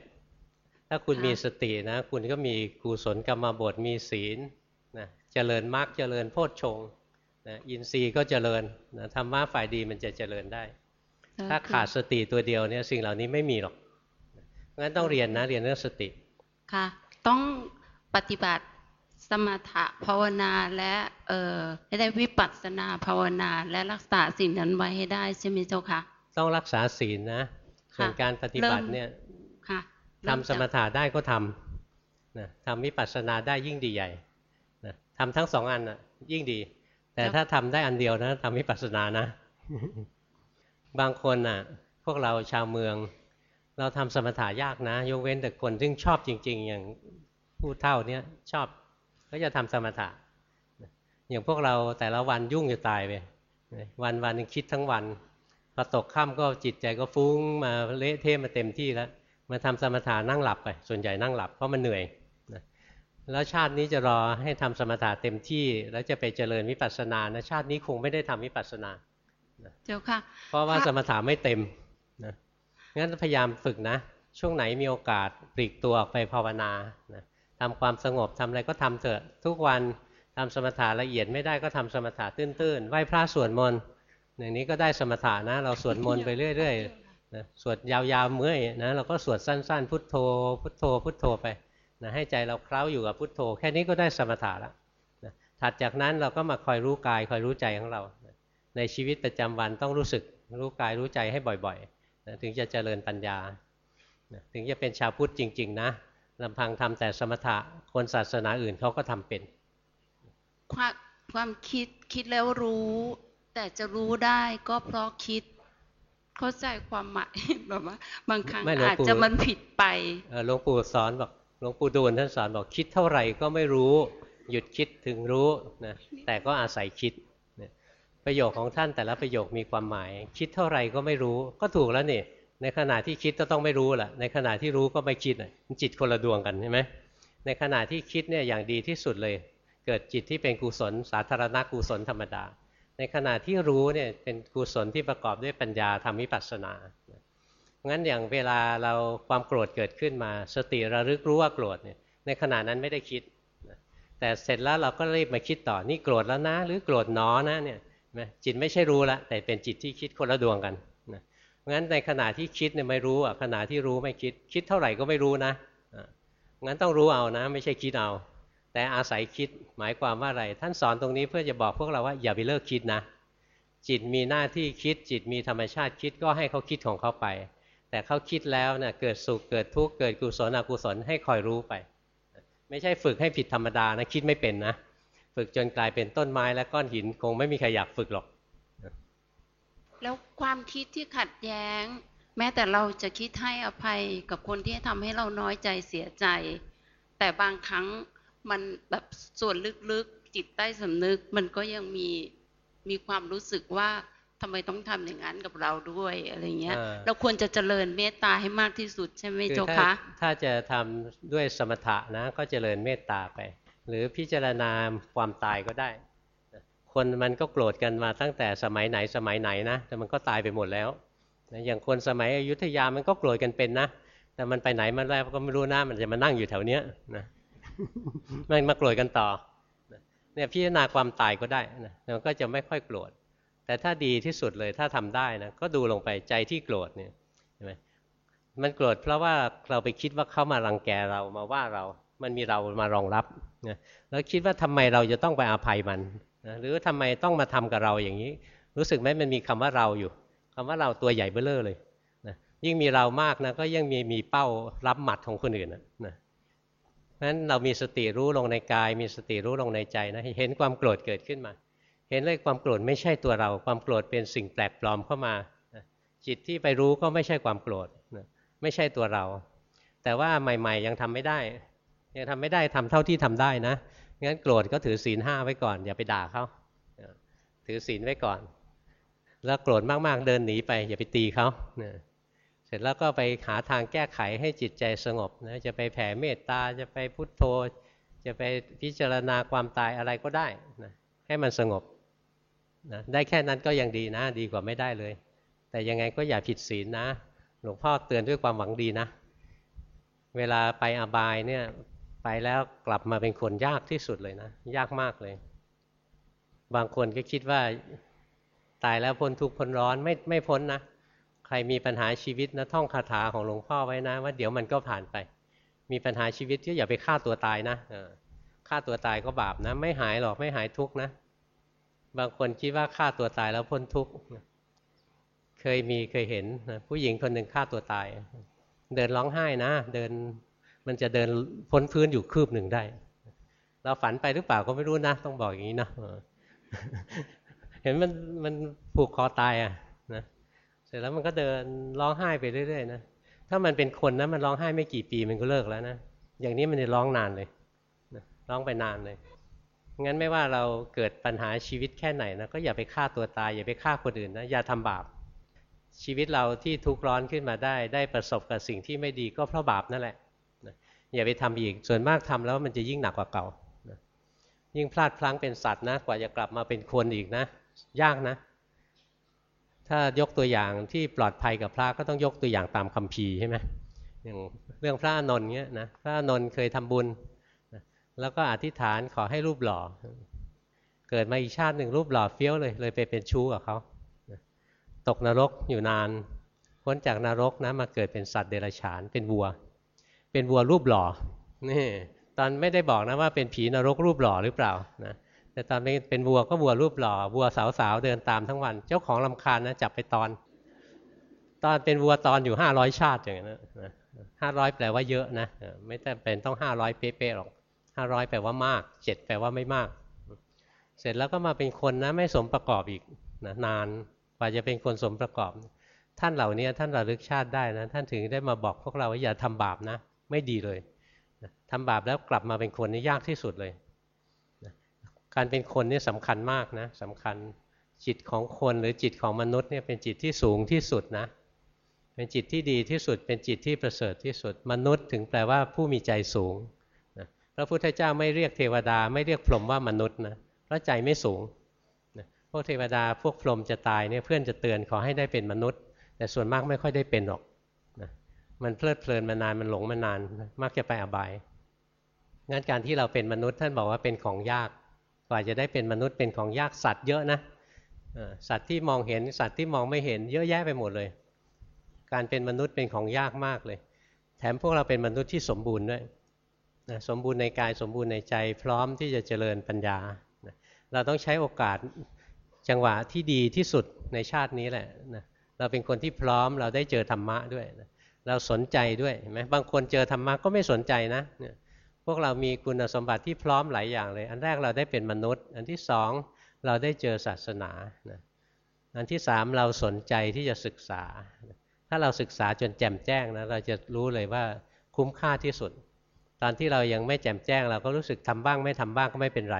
ถ้าคุณมีสตินะ คุณก็มีกุศลกรรมบทมีศีลนะเจริญมรรคเจริญโพชฌงนะอินทรีย์ก็เจริญนะธรรมะฝ่ายดีมันจะเจริญได้ ถ้าขาดสติตัวเดียวเนี่ยสิ่งเหล่านี้ไม่มีหรอกงั้นต้องเรียนนะเรียนเรื่องสติค่ะ ต้องปฏิบัติสมถะภาวนาและเอ่อให้ได้วิปัสสนาภาวนาและรักษาสิ่งนั้นไว้ให้ได้ใช่ไหมเจ้าคะต้องรักษาศีลนะส่วนการปฏิบัติเนี่ย ทำสมถะได้ก็ทำนะทำวิปัสสนาได้ยิ่งดีใหญ่นะทำทั้งสองอันนะยิ่งดี แต่ถ้าทำได้อันเดียวนะทำวิปัสสนานะ บางคนน่ะ พวกเราชาวเมือง เราทำสมถะยากนะ ยกเว้นแต่คนซึ่งชอบจริง ๆ อย่างผู้เท่าเนี้ยชอบก็จะทำสมถะ อย่างพวกเราแต่ละวันยุ่งจะตายไปวันวันนึงคิดทั้งวันพอตกค่ำก็จิตใจก็ฟุ้งมาเละเทะมาเต็มที่แล้ว มาทำสมถานั่งหลับไป ส่วนใหญ่นั่งหลับเพราะมันเหนื่อยนะแล้วชาตินี้จะรอให้ทำสมถะเต็มที่ แล้วจะไปเจริญวิปัสสนานะชาตินี้คงไม่ได้ทำวิปัสสนาเจ้าค่ะ เพราะว่าสมถะไม่เต็มนะงั้นพยายามฝึกนะ ช่วงไหนมีโอกาสปลีกตัวออกไปภาวนานะทำความสงบทำอะไรก็ทำเถอะ ทุกวันทำสมถะละเอียดไม่ได้ก็ทำสมถะตื้นๆไหว้พระสวดมนต์อย่างนี้ก็ได้สมถะนะ เราสวดมนต์ไปเรื่อย ๆ นะสวดยาวๆเมื่อยนะเราก็สวดสั้น ๆ พุทโธ พุทโธ พุทโธไปนะให้ใจเราเคล้าอยู่กับพุทโธ แค่นี้ก็ได้สมถะแล้วนะถัดจากนั้นเราก็มาคอยรู้กายคอยรู้ใจของเรานะในชีวิตประจำวันต้องรู้สึกรู้กายรู้ใจให้บ่อยๆนะถึงจะเจริญปัญญานะถึงจะเป็นชาวพุทธจริง ๆ นะลำพังทำแต่สมถะคนศาสนาอื่นเขาก็ทำเป็นความความคิดคิดแล้วรู้ แต่จะรู้ได้ก็เพราะคิด เข้าใจความหมายแบบว่า บางครั้งไม่หลวงอาจปู่จะมันผิดไปเอ่อหลวงปู่สอนบอกหลวงปู่ดูลท่านสอนบอกคิดเท่าไหร่ก็ไม่รู้หยุดคิดถึงรู้นะแต่ก็อาศัยคิดนะประโยคของท่านแต่ละประโยคมีความหมาย คิดเท่าไหร่ก็ไม่รู้ก็ถูกแล้วนี่ในขณะที่คิดก็ต้องไม่รู้แหละในขณะที่รู้ก็ไม่คิดน่ะมันจิตคนละดวงกันใช่ไหมในขณะที่คิดเนี่ยอย่างดีที่สุดเลย เกิดจิตที่เป็นกุศล สาธารณกุศลธรรมดา ในขณะที่รู้เนี่ยเป็นกุศลที่ประกอบด้วยปัญญาทำวิปัสสนางั้นอย่างเวลาเราความโกรธเกิดขึ้นมา สติระลึกรู้ว่าโกรธเนี่ยในขณะนั้นไม่ได้คิด แต่เสร็จแล้วเราก็รีบมาคิดต่อนี่โกรธแล้วนะ หรือโกรธหนอนะเนี่ยจิตไม่ใช่รู้ละแต่เป็นจิตที่คิดคนละดวงกันงั้นในขณะที่คิดเนี่ยไม่รู้อะขณะที่รู้ไม่คิด คิดเท่าไหร่ก็ไม่รู้นะงั้นต้องรู้เอานะ ไม่ใช่คิดเอา แต่อาศัยคิดหมายความว่าอะไร ท่านสอนตรงนี้เพื่อจะบอกพวกเราว่าอย่าไปเลิกคิดนะ จิตมีหน้าที่คิดจิตมีธรรมชาติคิดก็ให้เขาคิดของเขาไป แต่เขาคิดแล้วเนะ่ยเกิดสุขเกิดทุกข์เกิดกุศลอกุศลให้คอยรู้ไป ไม่ใช่ฝึกให้ผิดธรรมดานะคิดไม่เป็นนะ ฝึกจนกลายเป็นต้นไม้และก้อนหินคงไม่มีใครอยากฝึกหรอก แล้วความคิดที่ขัดแย้ง แม้แต่เราจะคิดให้อภัยกับคนที่ทำให้เราน้อยใจเสียใจ แต่บางครั้ง มันแบบส่วนลึกๆจิตใต้สำนึก มันก็ยังมีมีความรู้สึกว่าทำไมต้องทำอย่างนั้นกับเราด้วยอะไรเงี้ยอ่าเราควรจะเจริญเมตตาให้มากที่สุดใช่ไหมคือเจ้าถ้าคะถ้าจะทำด้วยสมถะนะ ก็เจริญเมตตาไป หรือพิจารณาความตายก็ได้ คนมันก็โกรธกันมาตั้งแต่สมัยไหนสมัยไหนนะ แต่มันก็ตายไปหมดแล้วนะอย่างคนสมัยอยุธยามันก็โกรธกันเป็นนะ แต่มันไปไหนมันแล้วก็ไม่รู้นะมันจะมานั่งอยู่แถวเนี้ยนะ มันมาโกรธกันต่อเนี่ยพิจารณาความตายก็ได้นะมันก็จะไม่ค่อยโกรธแต่ถ้าดีที่สุดเลยถ้าทำได้นะก็ดูลงไปใจที่โกรธเนี่ยเห็นไหมมันโกรธเพราะว่าเราไปคิดว่าเขามารังแกเรามาว่าเรา มันมีเรามารองรับนะแล้วคิดว่าทำไมเราจะต้องไปอาภัยมันนะหรือทำไมต้องมาทำกับเราอย่างนี้ รู้สึกไหมมันมีคำว่าเราอยู่คำว่าเราตัวใหญ่เบ้อเร่อเลยนะยิ่งมีเรามากนะก็ยิ่งมีมีเป้ารับหมัดของคนอื่นนะนะ ราะฉะนั้นเรามีสติรู้ลงในกาย มีสติรู้ลงในใจนะเห็นความโกรธเกิดขึ้นมา เห็นเลยความโกรธไม่ใช่ตัวเรา ความโกรธเป็นสิ่งแปลกปลอมเข้ามา จิตที่ไปรู้ก็ไม่ใช่ความโกรธไม่ใช่ตัวเรา แต่ว่าใหม่ ๆ ยังทำไม่ได้ ยังทำไม่ได้ทำเท่าที่ทำได้นะงั้นโกรธก็ถือศีลห้าไว้ก่อน อย่าไปด่าเขาถือศีลไว้ก่อน แล้วโกรธมากๆเดินหนีไป อย่าไปตีเขานะเสร็จแล้วก็ไปหาทางแก้ไขให้จิตใจสงบนะจะไปแผ่เมตตาจะไปพุทโธ จะไปพิจารณาความตายอะไรก็ได้นะให้มันสงบนะได้แค่นั้นก็ยังดีนะ ดีกว่าไม่ได้เลย แต่ยังไงก็อย่าผิดศีลนะหลวงพ่อเตือนด้วยความหวังดีนะ เวลาไปอบายเนี่ยไปแล้วกลับมาเป็นคนยากที่สุดเลยนะ ยากมากเลย บางคนก็คิดว่าตายแล้วพ้นทุกข์พ้นร้อนไม่ไม่พ้นนะ รมีปัญหาชีวิตนะท่องคาถาของหลวงพ่อไว้นะ ว่าเดี๋ยวมันก็ผ่านไป มีปัญหาชีวิตก็อย่าไปฆ่าตัวตายนะฆ่าตัวตายก็บาปนะ ไม่หายหรอกไม่หายทุกนะ บางคนคิดว่าฆ่าตัวตายแล้วพ้นทุกเคยมีเคยเห็นผู้หญิงคนหนึ่งฆ่าตัวตาย เดินร้องไห้นะ เดินมันจะเดินพ้นพื้นอยู่คืบหนึ่งได้ เราฝันไปหรือเปล่าก็ไม่รู้นะ ต้องบอกอย่างนี้นะเห็นมันมันผูกคอตายอะ สร็จแล้วมันก็เดินร้องไห้ไปเรื่อยๆนะถ้ามันเป็นคนนะมันร้องไห้ไม่กี่ปีมันก็เลิกแล้วนะอย่างนี้มันจะร้องนานเลยนะร้องไปนานเลยงั้นไม่ว่าเราเกิดปัญหาชีวิตแค่ไหนนะก็อย่าไปฆ่าตัวตายอย่าไปฆ่าคนอื่นนะอย่าทำบาป ชีวิตเราที่ทุกข์ร้อนขึ้นมาได้ ได้ประสบกับสิ่งที่ไม่ดีก็เพราะบาปนั่นแหละนะอย่าไปทำอีกส่วนมากทำแล้วมันจะยิ่งหนักกว่าเก่านะยิ่งพลาดพลั้งเป็นสัตว์นะกว่าจะกลับมาเป็นคนอีกนะ ยากนะ ถ้ายกตัวอย่างที่ปลอดภัยกับพระก็ต้องยกตัวอย่างตามคัมภีร์ใช่ไหมอย่างเรื่องพระนนท์เงี้ยนะพระนนท์เคยทำบุญ แล้วก็อธิษฐานขอให้รูปหล่อ เกิดมาอีกชาติหนึ่งรูปหล่อเฟี้ยวเลย เลยไปเป็นชู้กับเขาตกนรกอยู่นานพ้นจากนรกนะมาเกิดเป็นสัตว์เดรัจฉาน เป็นวัว เป็นวัวรูปหล่อนี่ตอนไม่ได้บอกนะว่าเป็นผีนรกรูปหล่อหรือเปล่านะ แต่ตอนเป็นเป็นวัวก็วัวรูปหล่อวัวสาวๆเดินตามทั้งวัน เจ้าของลำคาญนะจับไปตอน ตอนเป็นวัวตอนอยู่ห้าร้อยชาติอย่างนั้นห้าร้อยแปลว่าเยอะนะไม่จำเป็นต้องห้าร้อยเป๊ะๆหรอกห้าร้อยแปลว่ามากเจ็ดแปลว่าไม่มาก เสร็จแล้วก็มาเป็นคนนะไม่สมประกอบอีกนะนานกว่าจะเป็นคนสมประกอบ ท่านเหล่านี้ท่านระลึกชาติได้นะ ท่านถึงได้มาบอกพวกเราว่าอย่าทำบาปนะ ไม่ดีเลยทำบาปแล้วกลับมาเป็นคนนี่ยากที่สุดเลย การเป็นคนนี่สำคัญมากนะสำคัญจิตของคนหรือจิตของมนุษย์เนี่ยเป็นจิตที่สูงที่สุดนะเป็นจิตที่ดีที่สุด เป็นจิตที่ประเสริฐที่สุด มนุษย์ถึงแปลว่าผู้มีใจสูงนะพระพุทธเจ้าไม่เรียกเทวดา ไม่เรียกพรหมว่ามนุษย์นะเพราะใจไม่สูงนะพวกเทวดาพวกพรหมจะตายเนี่ยเพื่อนจะเตือนขอให้ได้เป็นมนุษย์ แต่ส่วนมากไม่ค่อยได้เป็นหรอกนะมันเพลิดเพลินมานานมันหลงมานาน มักจะไปอบายงั้นการที่เราเป็นมนุษย์ท่านบอกว่าเป็นของยากก ว่าจะได้เป็นมนุษย์เป็นของยากสัตว์เยอะนะสัตว์ที่มองเห็นสัตว์ที่มองไม่เห็นเยอะแยะไปหมดเลย การเป็นมนุษย์เป็นของยากมากเลย แถมพวกเราเป็นมนุษย์ที่สมบูรณ์ด้วยสมบูรณ์ในกายสมบูรณ์ในใจ พร้อมที่จะเจริญปัญญาเราต้องใช้โอกาสจังหวะที่ดีที่สุดในชาตินี้แหละเราเป็นคนที่พร้อมเราได้เจอธรรมะด้วยเราสนใจด้วยเห็นไหมบางคนเจอธรรมะก็ไม่สนใจนะ พวกเรามีคุณสมบัติที่พร้อมหลายอย่างเลย อันแรกเราได้เป็นมนุษย์ อันที่สองเราได้เจอศาสนาอันที่สามเราสนใจที่จะศึกษา ถ้าเราศึกษาจนแจ่มแจ้งนะเราจะรู้เลยว่าคุ้มค่าที่สุด ตอนที่เรายังไม่แจ่มแจ้ง เราก็รู้สึกทำบ้างไม่ทำบ้างก็ไม่เป็นไร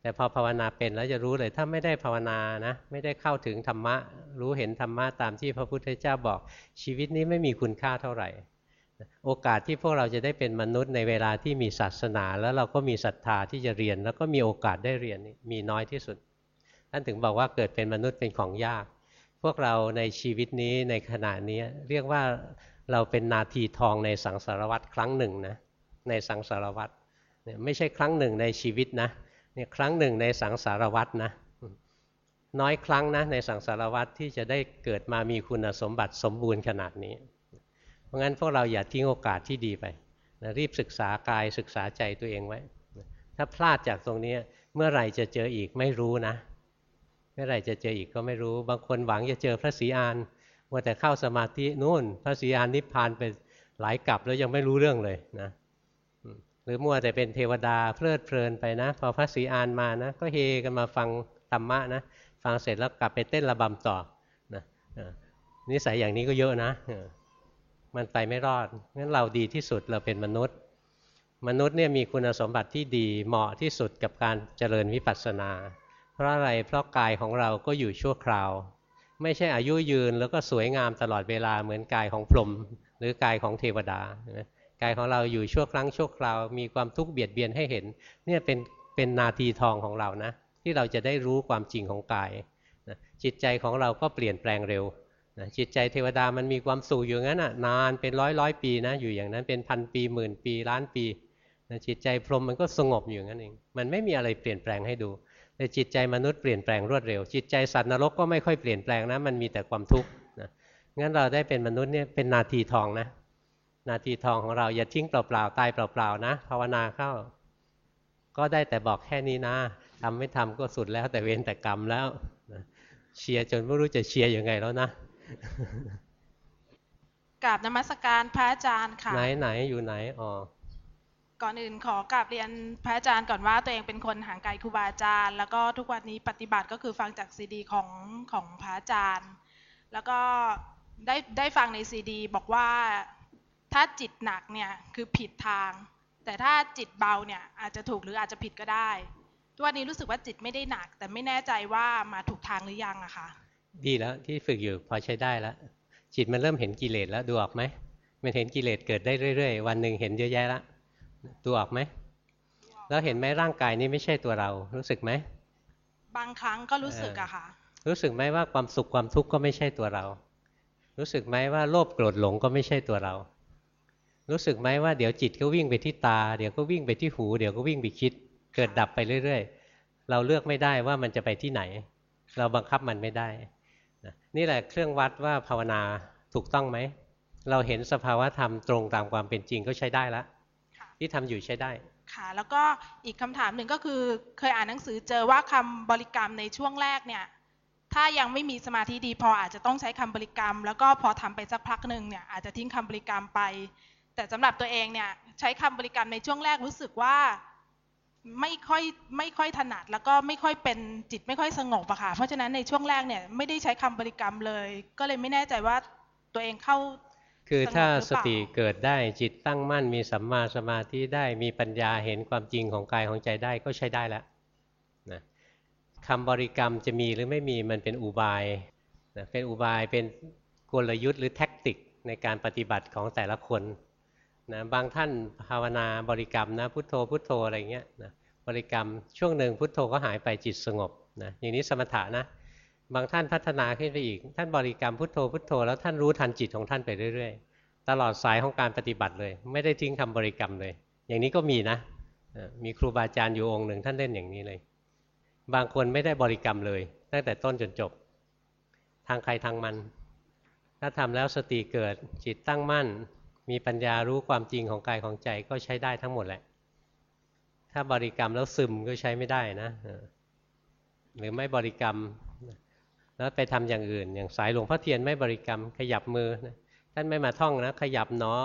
แต่พอภาวนาเป็นแล้วจะรู้เลยถ้าไม่ได้ภาวนานะไม่ได้เข้าถึงธรรมะ รู้เห็นธรรมะตามที่พระพุทธเจ้าบอกชีวิตนี้ไม่มีคุณค่าเท่าไหร่ โอกาสที่พวกเราจะได้เป็นมนุษย์ในเวลาที่มีศาสนา แล้วเราก็มีศรัทธาที่จะเรียน แล้วก็มีโอกาสได้เรียนมีน้อยที่สุดท่านถึงบอกว่าเกิดเป็นมนุษย์เป็นของยาก พวกเราในชีวิตนี้ในขณะนี้เรียกว่าเราเป็นนาทีทองในสังสารวัตรครั้งหนึ่งนะในสังสารวัตรไม่ใช่ครั้งหนึ่งในชีวิตนะเนี่ยครั้งหนึ่งในสังสารวัตรนะน้อยครั้งนะในสังสารวัตรที่จะได้เกิดมามีคุณสมบัติสมบูรณ์ขนาดนี้ เพราะงั้นพวกเราอย่าทิ้งโอกาสที่ดีไปนะรีบศึกษากายศึกษาใจตัวเองไว้ ถ้าพลาดจากตรงนี้เมื่อไหร่จะเจออีกไม่รู้นะ เมื่อไหร่จะเจออีกก็ไม่รู้ บางคนหวังจะเจอพระศรีอานว่าแต่เข้าสมาธินู่น พระศรีอานนิพพานไปหลายกลับแล้วยังไม่รู้เรื่องเลยนะหรือมัวแต่เป็นเทวดาเพลิดเพลินไปนะ พอพระศรีอานมานะ ก็เฮกันมาฟังธรรมะนะฟังเสร็จแล้วกลับไปเต้นระบำต่อนะนิสัยอย่างนี้ก็เยอะนะ มันไปไม่รอดงั้นเราดีที่สุดเราเป็นมนุษย์ มนุษย์เนี่ยมีคุณสมบัติที่ดีเหมาะที่สุดกับการเจริญวิปัสสนา เพราะอะไรเพราะกายของเราก็อยู่ชั่วคราว ไม่ใช่อายุยืนแล้วก็สวยงามตลอดเวลาเหมือนกายของพรหมหรือกายของเทวดากายของเราอยู่ชั่วครั้งชั่วคราว มีความทุกข์เบียดเบียนให้เห็นเนี่ยเป็นเป็นนาทีทองของเรานะ ที่เราจะได้รู้ความจริงของกายจิตใจของเราก็เปลี่ยนแปลงเร็ว นะจิตใจเทวดามันมีความสุขอยู่งั้นอะนานเป็นร้อยร้อยปีนะอยู่อย่างนั้นเป็นพันปีหมื่นปีล้านปีนะจิตใจพรหมมันก็สงบอยู่งั้นเองมันไม่มีอะไรเปลี่ยนแปลงให้ดู แต่จิตใจมนุษย์เปลี่ยนแปลงรวดเร็ว จิตใจสัตว์นรกก็ไม่ค่อยเปลี่ยนแปลงนะมันมีแต่ความทุกข์นะงั้นเราได้เป็นมนุษย์เนี่ยเป็นนาทีทองนะ นาทีทองของเราอย่าทิ้งเปล่าๆตายเปล่าๆนะภาวนาเข้า ก็ได้แต่บอกแค่นี้นะทำไม่ทำก็สุดแล้วแต่เวรแต่กรรมแล้วเชียร์จนไม่รู้จะเชียร์ยังไงแล้วนะ กราบนมัสการพระอาจารย์ค่ะ ไหนไหนอยู่ไหนอ๋อก่อนอื่นขอกราบเรียนพระอาจารย์ก่อนว่าตัวเองเป็นคนห่างไกลครูบาอาจารย์ แล้วก็ทุกวันนี้ปฏิบัติก็คือฟังจากซีดีของของพระอาจารย์ แล้วก็ได้ได้ฟังในซีดี บอกว่าถ้าจิตหนักเนี่ยคือผิดทาง แต่ถ้าจิตเบาเนี่ยอาจจะถูกหรืออาจจะผิดก็ได้ ทุกวันนี้รู้สึกว่าจิตไม่ได้หนัก แต่ไม่แน่ใจว่ามาถูกทางหรือยังอะคะ ดีแล้วที่ฝึกอยู่พอใช้ได้แล้วจิตมันเริ่มเห็นกิเลสแล้วดูออกไหมมันเห็นกิเลสเกิดได้เรื่อย ๆ วันหนึ่งเห็นเยอะแยะแล้วดูออกไหมแล้วเห็นไหมร่างกายนี้ไม่ใช่ตัวเรา รู้สึกไหมบางครั้งก็รู้สึกอะค่ะ รู้สึกไหมว่าความสุขความทุกข์ก็ไม่ใช่ตัวเรา รู้สึกไหมว่าโลภโกรธหลงก็ไม่ใช่ตัวเรา รู้สึกไหมว่าเดี๋ยวจิตก็วิ่งไปที่ตา เดี๋ยวก็วิ่งไปที่หู เดี๋ยวก็วิ่งไปคิด เกิดดับไปเรื่อย ๆ เราเลือกไม่ได้ว่ามันจะไปที่ไหน เราบังคับมันไม่ได้ นี่แหละเครื่องวัดว่าภาวนาถูกต้องไหม เราเห็นสภาวะธรรมตรงตามความเป็นจริงก็ใช้ได้แล้วที่ทำอยู่ใช้ได้ค่ะ แล้วก็อีกคำถามหนึ่งก็คือเคยอ่านหนังสือเจอว่าคำบริกรรมในช่วงแรกเนี่ย ถ้ายังไม่มีสมาธิดีพออาจจะต้องใช้คำบริกรรม แล้วก็พอทำไปสักพักหนึ่งเนี่ยอาจจะทิ้งคำบริกรรมไป แต่สำหรับตัวเองเนี่ยใช้คำบริกรรมในช่วงแรกรู้สึกว่า ไม่ค่อยไม่ค่อยถนัดแล้วก็ไม่ค่อยเป็นจิตไม่ค่อยสงบอะค่ะเพราะฉะนั้นในช่วงแรกเนี่ยไม่ได้ใช้คำบริกรรมเลย ก็เลยไม่แน่ใจว่าตัวเองเข้า คือถ้าสงบหรือสเปล่าติเกิดได้จิตตั้งมั่น มีสัมมาสมาธิได้มีปัญญาเห็นความจริงของกายของใจได้ก็ใช้ได้แล้วนะคำบริกรรมจะมีหรือไม่มีมันเป็นอุบายนะเป็นอุบายเป็นกลยุทธ์หรือแท็กติกในการปฏิบัติของแต่ละคน นะบางท่านภาวนาบริกรรมนะพุทโธพุทโธอะไรเงี้ยนะบริกรรมช่วงหนึ่งพุทโธก็หายไปจิตสงบนะอย่างนี้สมถะนะบางท่านพัฒนาขึ้นไปอีก ท่านบริกรรมพุทโธพุทโธแล้วท่านรู้ทันจิตของท่านไปเรื่อย ๆ ตลอดสายของการปฏิบัติเลย ไม่ได้ทิ้งคำบริกรรมเลย อย่างนี้ก็มีนะมีครูบาอาจารย์อยู่องค์หนึ่งท่านเล่นอย่างนี้เลย บางคนไม่ได้บริกรรมเลย ตั้งแต่ต้นจนจบ ทางใครทางมัน ถ้าทำแล้วสติเกิดจิตตั้งมั่น มีปัญญารู้ความจริงของกายของใจก็ใช้ได้ทั้งหมดแหละ ถ้าบริกรรมแล้วซึมก็ใช้ไม่ได้นะหรือไม่บริกรรม แล้วไปทำอย่างอื่น อย่างสายหลวงพ่อเทียนไม่บริกรรม ขยับมือนะท่านไม่มาท่องนะขยับหนอ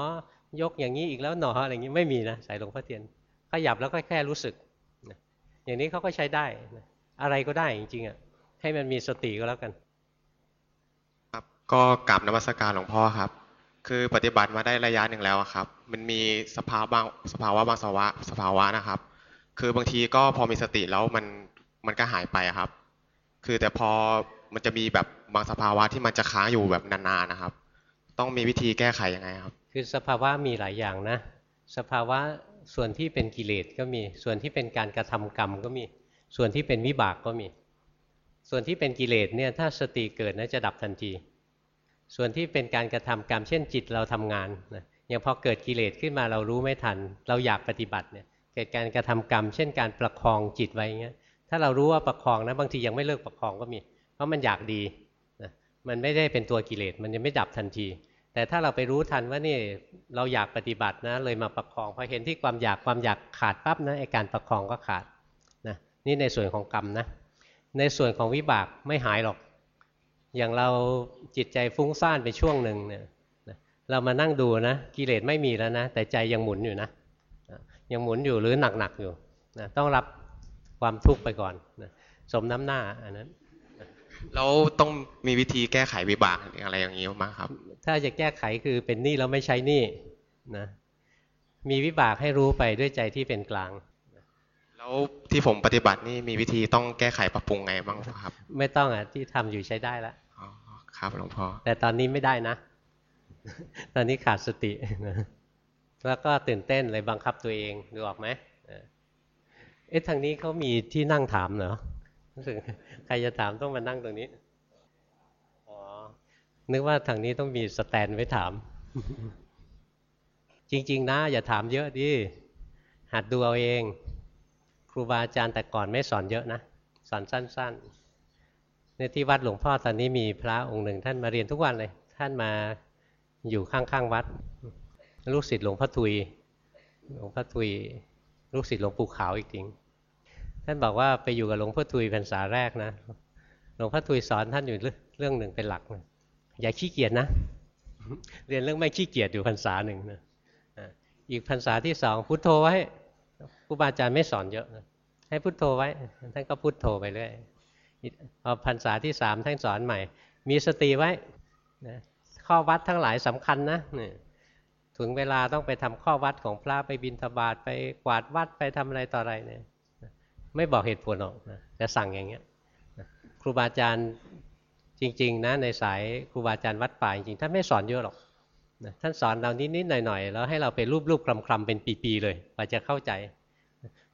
ยกอย่างนี้อีกแล้วหนออะไรอย่างนี้ไม่มีนะสายหลวงพ่อเทียน ขยับแล้วก็แค่รู้สึกอย่างนี้เขาก็ใช้ได้อะไรก็ได้จริงๆอะให้มันมีสติก็แล้วกัน ครับก็กราบนมัสการหลวงพ่อครับ คือปฏิบัติมาได้ระยะหนึ่งแล้วครับ มันมีสภาวะบางสภาวะบางสภาวะสภาวะนะครับ คือบางทีก็พอมีสติแล้วมันมันก็หายไปครับ คือแต่พอมันจะมีแบบบางสภาวะที่มันจะค้างอยู่แบบนานๆนะครับ ต้องมีวิธีแก้ไขยังไงครับ คือสภาวะมีหลายอย่างนะ สภาวะส่วนที่เป็นกิเลสก็มี ส่วนที่เป็นการกระทำกรรมก็มี ส่วนที่เป็นวิบากก็มี ส่วนที่เป็นกิเลสเนี่ยถ้าสติเกิดนะจะดับทันที ส่วนที่เป็นการกระทำกรรมเช่นจิตเราทำงานนะอย่างพอเกิดกิเลสขึ้นมาเรารู้ไม่ทัน เราอยากปฏิบัติเนี่ยเกิดการกระทำกรรม เช่นการประคองจิตไว้อย่างเงี้ยถ้าเรารู้ว่าประคองนะบางทียังไม่เลิกประคองก็มี เพราะมันอยากดีนะมันไม่ได้เป็นตัวกิเลสมันยังไม่ดับทันที แต่ถ้าเราไปรู้ทันว่านี่เราอยากปฏิบัตินะเลยมาประคองพอเห็นที่ความอยากความอยากขาดปั๊บนะไอการประคองก็ขาดนะนี่ในส่วนของกรรมนะในส่วนของวิบากไม่หายหรอก อย่างเราจิตใจฟุ้งซ่านไปช่วงหนึ่งเนี่ยนะเรามานั่งดูนะกิเลสไม่มีแล้วนะ แต่ใจยังหมุนอยู่นะนะยังหมุนอยู่หรือหนักๆอยู่นะต้องรับความทุกข์ไปก่อนนะสมน้ำหน้าอันนั้นแล้วต้องมีวิธีแก้ไขวิบากอะไรอย่างนี้มั้งครับ ถ้าจะแก้ไขคือเป็นหนี้แล้วไม่ใช้หนี้นะมีวิบากให้รู้ไปด้วยใจที่เป็นกลาง แล้วที่ผมปฏิบัตินี่มีวิธีต้องแก้ไขปรับปรุงไงบ้างครับ ไม่ต้องอะที่ทำอยู่ใช้ได้แล้วอ๋อ ครับหลวงพ่อแต่ตอนนี้ไม่ได้นะ ตอนนี้ขาดสตินะแล้วก็ตื่นเต้นเลยบังคับตัวเองดูออกไหมเอ๊ะทางนี้เขามีที่นั่งถามเหรอรู้สึกใครจะถามต้องมานั่งตรงนี้อ๋อนึกว่าทางนี้ต้องมีสแตนไว้ถาม จริง ๆ นะ อย่าถามเยอะดิหัดดูเอาเอง ครูบาอาจารย์แต่ก่อนไม่สอนเยอะนะ สอนสั้น ๆ ในที่วัดหลวงพ่อตอนนี้มีพระองค์หนึ่งท่านมาเรียนทุกวันเลย ท่านมาอยู่ข้างๆวัด ลูกศิษย์หลวงพ่อทุย หลวงพ่อทุย ลูกศิษย์หลวงปู่ขาวอีกจริง ท่านบอกว่าไปอยู่กับหลวงพ่อทุยพรรษาแรกนะ หลวงพ่อทุยสอนท่านอยู่เรื่องหนึ่งเป็นหลักนะอย่าขี้เกียจนะ เรียนเรื่องไม่ขี้เกียจอยู่พรรษาหนึ่งนะอีกพรรษาที่สองพุทโธไว้ครูบาอาจารย์ไม่สอนเยอะนะให้พุทโธไว้ ท่านก็พุทโธไปเรื่อย พอพรรษาที่สามท่านสอนใหม่ มีสติไว้นะข้อวัดทั้งหลายสำคัญนะถึงเวลาต้องไปทำข้อวัดของพระไปบิณฑบาตไปกวาดวัดไปทำอะไรต่ออะไรเนี่ยไม่บอกเหตุผลหรอกนะแต่สั่งอย่างเงี้ยนะครูบาอาจารย์จริง ๆ นะในสายครูบาอาจารย์วัดป่าจริงๆท่านไม่สอนเยอะหรอกนะท่านสอนเรานิดๆหน่อยๆแล้วให้เราไปรูปๆคลำๆเป็นปีๆเลยกว่าจะเข้าใจ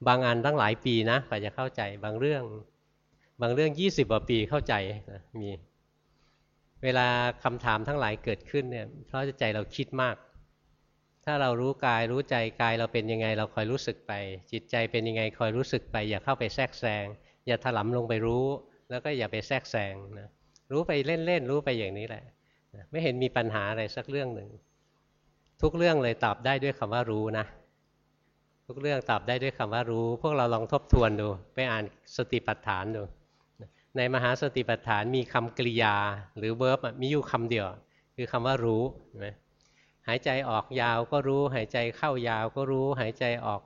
บางอันตั้งหลายปีนะกว่าจะเข้าใจบางเรื่อง บางเรื่องยี่สิบกว่าปีเข้าใจนะมีเวลาคำถามทั้งหลายเกิดขึ้นเนี่ย เพราะใจเราคิดมาก ถ้าเรารู้กายรู้ใจกายเราเป็นยังไง เราคอยรู้สึกไป จิตใจเป็นยังไงคอยรู้สึกไป อย่าเข้าไปแทรกแซงอย่าถลำลงไปรู้ แล้วก็อย่าไปแทรกแซงนะรู้ไปเล่นๆรู้ไปอย่างนี้แหละนะไม่เห็นมีปัญหาอะไรสักเรื่องหนึ่งทุกเรื่องเลยตอบได้ด้วยคำว่ารู้นะทุกเรื่องตอบได้ด้วยคำว่ารู้ พวกเราลองทบทวนดู ไปอ่านสติปัฏฐานดู ในมหาสติปัฏฐานมีคำกริยาหรือเวิร์บมีอยู่คำเดียว คือคำว่ารู้เห็นไหมหายใจออกยาวก็รู้ หายใจเข้ายาวก็รู้ หายใจออก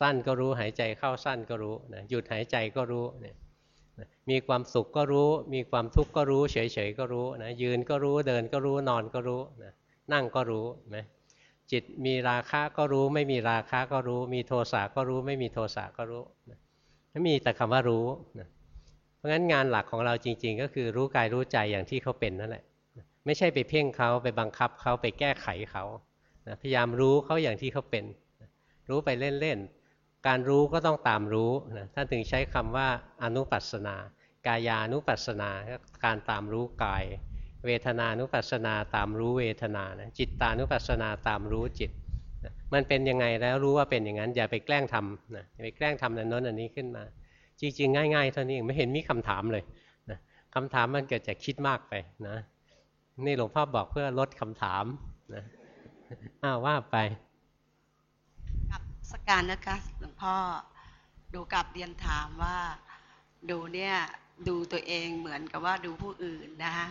สั้นก็รู้ หายใจเข้าสั้นก็รู้นะหยุดหายใจก็รู้มีความสุขก็รู้ มีความทุกข์ก็รู้ เฉยๆก็รู้นะยืนก็รู้เดินก็รู้นอนก็รู้นะนั่งก็รู้นะจิตมีราคะก็รู้ ไม่มีราคะก็รู้ มีโทสะก็รู้ ไม่มีโทสะก็รู้นะมีแต่คำว่ารู้นะ เพราะงั้นงานหลักของเราจริง ๆ ก็คือรู้กายรู้ใจอย่างที่เขาเป็นนั่นแหละ ไม่ใช่ไปเพ่งเขาไปบังคับเขาไปแก้ไขเขาพยายามรู้เขาอย่างที่เขาเป็น รู้ไปเล่นๆการรู้ก็ต้องตามรู้นะท่านถึงใช้คำว่าอนุปัสนา กายานุปัสนาการตามรู้กาย เวทนานุปัสนาตามรู้เวทนานะจิตตานุปัสนาตามรู้จิตนะมันเป็นยังไงแล้วรู้ว่าเป็นอย่างนั้น อย่าไปแกล้งทำนะอย่าไปแกล้งทำนั้นน้นอันนี้ขึ้นมา จริง ๆ ง่ายๆเท่านี้เองไม่เห็นมีคำถามเลยนะคำถามมันเกิดจากคิดมากไปนะ นี่หลวงพ่อบอกเพื่อลดคำถามนะอ้าวว่าไปกับสการนะคะ หลวงพ่อดูกับเรียนถามว่าดูเนี่ยดูตัวเองเหมือนกับว่าดูผู้อื่นนะคะ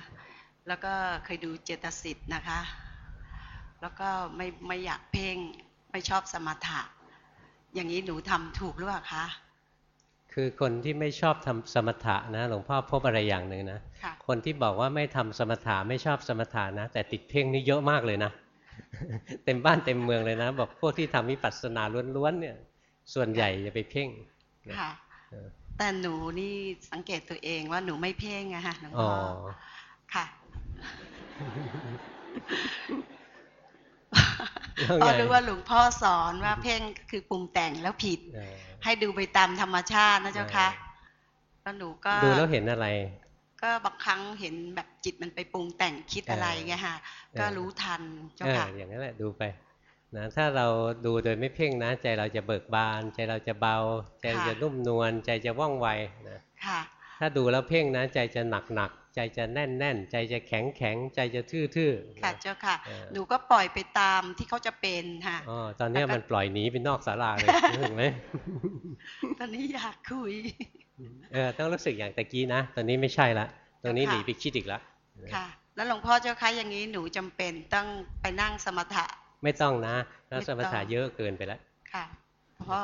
แล้วก็เคยดูเจตสิทธ์นะคะ แล้วก็ไม่ไม่อยากเพ่งไม่ชอบสมถะ อย่างนี้หนูทำถูกหรือเปล่าคะ คือคนที่ไม่ชอบทำสมถะนะหลวงพ่อพบอะไรอย่างหนึ่งนะค่ะคนที่บอกว่าไม่ทำสมถะไม่ชอบสมถะนะ แต่ติดเพ่งนี่เยอะมากเลยนะเต็มบ้านเต็มเมืองเลยนะ บอกพวกที่ทำวิปัสสนาล้วนๆเนี่ย ส่วนใหญ่จะไปเพ่งนะค่ะเออแต่หนูนี่สังเกตตัวเองว่าหนูไม่เพ่งอะค่ะหลวงอ๋อพ่อค่ะแล้ว เพราะไงรู้ว่าหลวงพ่อสอนว่าเพ่งคือปรุงแต่งแล้วผิดเออให้ดูไปตามธรรมชาตินะเจ้าค่ะแล้วหนูก็ดูแล้วเห็นอะไร ก็บางครั้งเห็นแบบจิตมันไปปรุงแต่งคิดอะไรไงค่ะก็รู้ทันเจ้าเออค่ะอย่างนั้นแหละดูไปนะถ้าเราดูโดยไม่เพ่งนะ ใจเราจะเบิกบาน ใจเราจะเบา ใจเราจะนุ่มนวลใจจะว่องไวนะค่ะถ้าดูแล้วเพ่งนะ ใจจะหนักหนัก ใจจะแน่นแน่นใจจะแข็งแข็งใจจะทื่อทื่อค่ะเจ้าค่ะเออหนูก็ปล่อยไปตามที่เขาจะเป็นค่ะอ๋อตอนเนี้ยแล้วก็มันปล่อยหนีไปนอกศาลาเลยรู้สึกไหมตอนนี้อยากคุยเออต้องรู้สึกอย่างตะกี้นะตอนนี้ไม่ใช่ละตรงนี้หค่ะนีไปคิดอีกแล้วค่ะ แล้วหลวงพ่อเจ้าคะอย่างนี้หนูจำเป็นต้องไปนั่งสมถะ ไม่ต้องนะแล้วไม่สต้องมถะเยอะเกินไปแล้วค่ะ เพราะ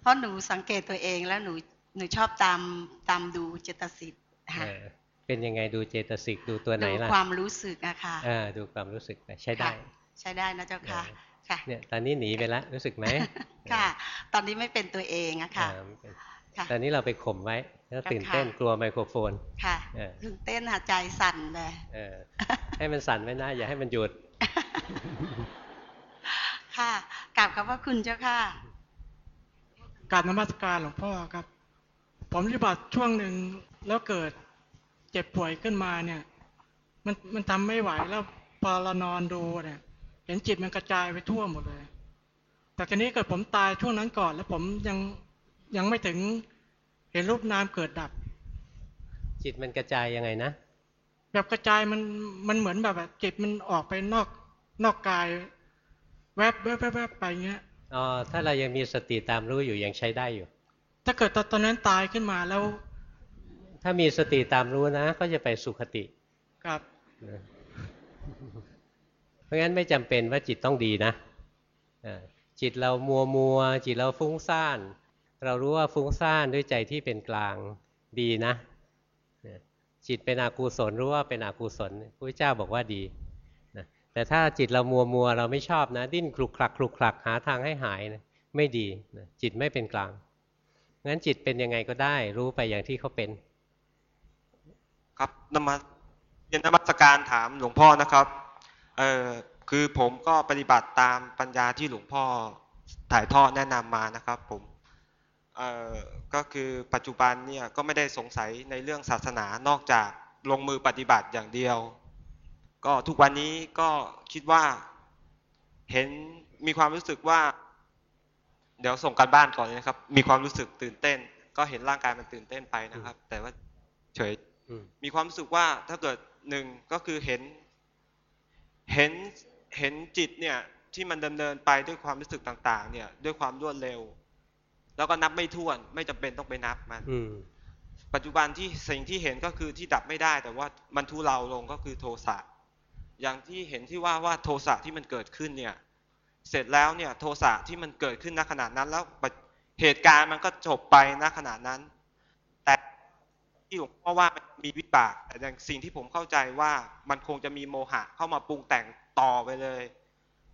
เพราะหนูสังเกตตัวเองแล้วหนูหนูชอบตามตามดูเจตสิทธิ์ค่ะ เออเป็นยังไงดูเจตสิกดูตัวไหนดูล่ะความรู้สึกอะค่ะเออดูความรู้สึกไปใช้ได้ค่ะใช้ได้นะเจ้าค่ะค่ะเนี่ยตอนนี้หนีไปแล้วรู้สึกไหมค่ะ ตอนนี้ไม่เป็นตัวเองอะค่ะอ่าไม่เป็นค่ะตอนนี้เราไปข่มไว้แล้วค่ะตื่นเต้นกลัวไมโครโฟนค่ะเออตื่นเต้นหายใจสั่นเลยเออให้มันสั่นไว้นะอย่าให้มันหยุด ค่ะกราบขอบพระคุณเจ้าค่ะกรารนมัสการหลวงพ่อครับ ผมปฏิบัติช่วงหนึ่ง แล้วเกิดเจ็บป่วยขึ้นมาเนี่ย มันมันทำไม่ไหวแล้วพอเรานอนดูเนี่ย เห็นจิตมันกระจายไปทั่วหมดเลย แต่ทีนี้เกิดผมตายช่วงนั้นก่อน แล้วผมยังยังไม่ถึงเห็นรูปนามเกิดดับ จิตมันกระจายยังไงนะแบบกระจายมันมันเหมือนแบบว่าจิตมันออกไปนอกนอกกาย แวบแวบแวบแวบไปเงี้ยอ๋อถ้าเรายังมีสติตามรู้อยู่ยังใช้ได้อยู่ ถ้าเกิดตอนตอนนั้นตายขึ้นมาแล้ว ถ้ามีสติตามรู้นะ ก็จะไปสุขติกับนะเพราะงั้นไม่จำเป็นว่าจิตต้องดีนะอ่าจิตเรามัวมัวจิตเราฟุ้งซ่าน เรารู้ว่าฟุ้งซ่านด้วยใจที่เป็นกลางดีนะนะจิตเป็นอกุศลรู้ว่าเป็นอกุศลพระเจ้าบอกว่าดีนะแต่ถ้าจิตเรามัวมัวเราไม่ชอบนะ ดิ้นคลุกคลักคลุกคลักหาทางให้หายนะไม่ดีนะจิตไม่เป็นกลางงั้นจิตเป็นยังไงก็ได้ รู้ไปอย่างที่เขาเป็น ครับนมัสเรียนนมัสการถามหลวงพ่อนะครับเออคือผมก็ปฏิบัติตามปัญญาที่หลวงพ่อถ่ายทอดแนะนำมานะครับผมเออก็คือปัจจุบันเนี่ยก็ไม่ได้สงสัยในเรื่องศาสนานอกจากลงมือปฏิบัติอย่างเดียว ก็ทุกวันนี้ก็คิดว่าเห็นมีความรู้สึกว่า เดี๋ยวส่งการบ้านก่อนนะครับ มีความรู้สึกตื่นเต้น ก็เห็นร่างกายมันตื่นเต้นไปนะครับ แต่ว่าเฉย มมีความรู้สึกว่าถ้าเกิดหนึ่งก็คือเห็นเห็นเห็นจิตเนี่ยที่มันดำเนินไปด้วยความรู้สึกต่าง ๆ เนี่ย ด้วยความรวดเร็ว แล้วก็นับไม่ถ้วน ไม่จำเป็นต้องไปนับมันอืมปัจจุบันที่สิ่งที่เห็นก็คือที่ดับไม่ได้ แต่ว่ามันทุเลาลงก็คือโทสะอย่างที่เห็นที่ว่าว่าโทสะที่มันเกิดขึ้นเนี่ย เสร็จแล้วเนี่ย โทสะที่มันเกิดขึ้นณขณะนั้น แล้วเหตุการณ์มันก็จบไปณขณะนั้นแต่ ที่หลวงพ่อว่ามันมีวิบากแต่อย่างสิ่งที่ผมเข้าใจว่ามันคงจะมีโมหะเข้ามาปรุงแต่งต่อไปเลย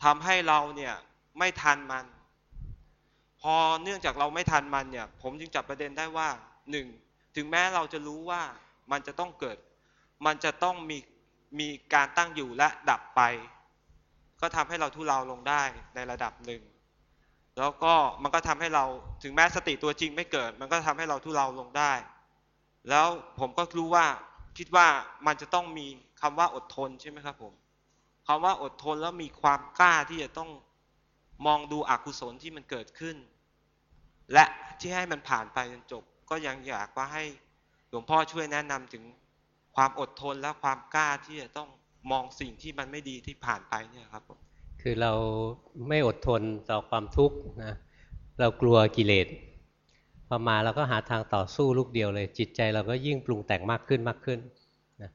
ทำให้เราเนี่ยไม่ทันมัน พอเนื่องจากเราไม่ทันมันเนี่ย ผมจึงจับประเด็นได้ว่าหนึ่งถึงแม้เราจะรู้ว่ามันจะต้องเกิด มันจะต้องมีมีการตั้งอยู่และดับไป ก็ทำให้เราทุเลาลงได้ในระดับหนึ่งแล้วก็มันก็ทำให้เราถึงแม้สติตัวจริงไม่เกิด มันก็ทำให้เราทุเลาลงได้ แล้วผมก็รู้ว่าคิดว่ามันจะต้องมีคำว่าอดทนใช่ไหมครับผมคำว่าอดทนแล้วมีความกล้าที่จะต้องมองดูอกุศลที่มันเกิดขึ้น และที่ให้มันผ่านไปจนจบ ก็ยังอยากว่าให้หลวงพ่อช่วยแนะนำถึงความอดทนและความกล้าที่จะต้องมองสิ่งที่มันไม่ดีที่ผ่านไปเนี่ยครับผมคือเราไม่อดทนต่อความทุกข์นะเรากลัวกิเลส พอมาเราก็หาทางต่อสู้ลูกเดียวเลย จิตใจเราก็ยิ่งปรุงแต่งมากขึ้นมากขึ้นนะ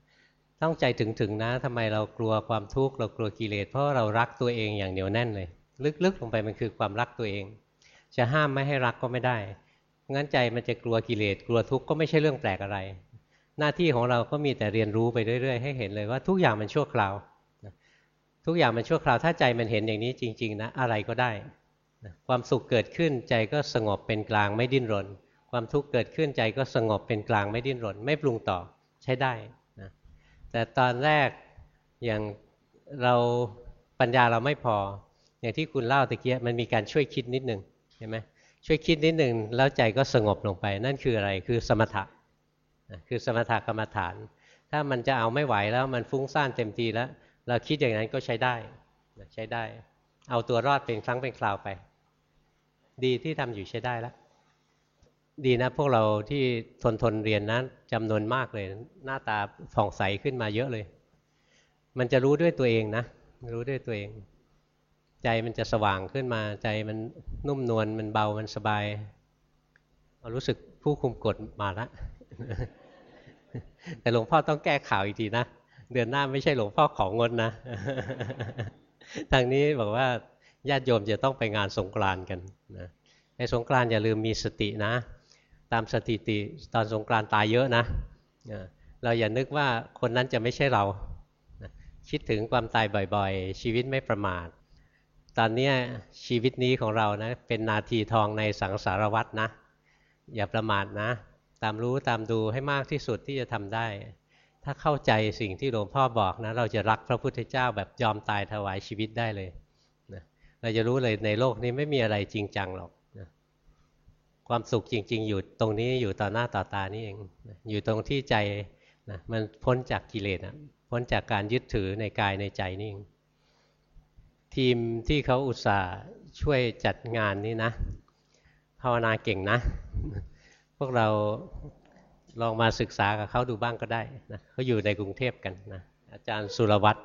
ต้องใจถึงถึงนะทำไมเรากลัวความทุกข์เรากลัวกิเลสเพราะเรารักตัวเองอย่างเหนียวแน่นเลย ลึกๆลงไปมันคือความรักตัวเอง จะห้ามไม่ให้รักก็ไม่ได้งั้นใจมันจะกลัวกิเลสกลัวทุกข์ก็ไม่ใช่เรื่องแปลกอะไร หน้าที่ของเราก็มีแต่เรียนรู้ไปเรื่อยๆ ให้เห็นเลยว่าทุกอย่างมันชั่วคราวทุกอย่างมันชั่วคราวถ้าใจมันเห็นอย่างนี้จริง ๆ นะ อะไรก็ได้ ความสุขเกิดขึ้นใจก็สงบเป็นกลางไม่ดิ้นรน ความทุกข์เกิดขึ้นใจก็สงบเป็นกลางไม่ดิ้นรน ไม่ปรุงต่อใช้ได้นะแต่ตอนแรกอย่างเราปัญญาเราไม่พอ อย่างที่คุณเล่าตะเกียมันมีการช่วยคิดนิดหนึ่งเห็นไหมช่วยคิดนิดหนึ่งแล้วใจก็สงบลงไป นั่นคืออะไรคือสมถะคือสมถะกรรมฐาน ถ้ามันจะเอาไม่ไหวแล้วมันฟุ้งซ่านเต็มทีแล้ว เราคิดอย่างนั้นก็ใช้ได้ใช้ได้ เอาตัวรอดเป็นครั้งเป็นคราวไป ดีที่ทำอยู่ใช้ได้แล้วดีนะพวกเราที่ทนทนเรียนนั้นจำนวนมากเลย หน้าตาผ่องใสขึ้นมาเยอะเลย มันจะรู้ด้วยตัวเองนะรู้ด้วยตัวเอง ใจมันจะสว่างขึ้นมาใจมันนุ่มนวลมันเบามันสบายรู้สึกผู้คุมกฎมาแล้วแต่หลวงพ่อต้องแก้ข่าวอีกทีนะ เดือนหน้าไม่ใช่หลวงพ่อของงดนะ ทางนี้บอกว่า ญาติโยมจะต้องไปงานสงกรานกันนะในสงกรานอย่าลืมมีสตินะ ตามสถิติตอนสงกรานตายเยอะนะ เราอย่านึกว่าคนนั้นจะไม่ใช่เรา คิดถึงความตายบ่อยๆ ชีวิตไม่ประมาท ตอนนี้ชีวิตนี้ของเรานะเป็นนาทีทองในสังสารวัตรนะ อย่าประมาทนะ ตามรู้ตามดูให้มากที่สุดที่จะทำได้ ถ้าเข้าใจสิ่งที่หลวงพ่อบอกนะ เราจะรักพระพุทธเจ้าแบบยอมตายถวายชีวิตได้เลย เราจะรู้เลยในโลกนี้ไม่มีอะไรจริงจังหรอกนะความสุขจริง ๆ อยู่ตรงนี้อยู่ต่อหน้าต่อตานี่เองนะอยู่ตรงที่ใจนะมันพ้นจากกิเลสนะพ้นจากการยึดถือในกายในใจนี่เองทีมที่เขาอุตส่าห์ช่วยจัดงานนี้นะภาวนาเก่งนะ พวกเราลองมาศึกษากับเขาดูบ้างก็ได้นะเขาอยู่ในกรุงเทพกันนะอาจารย์สุรวัตร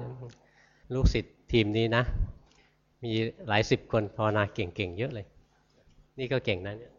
ลูกศิษย์ทีมนี้นะ มีหลายสิบคนภาวนาเก่งๆเยอะเลย นี่ก็เก่งนะเนี่ย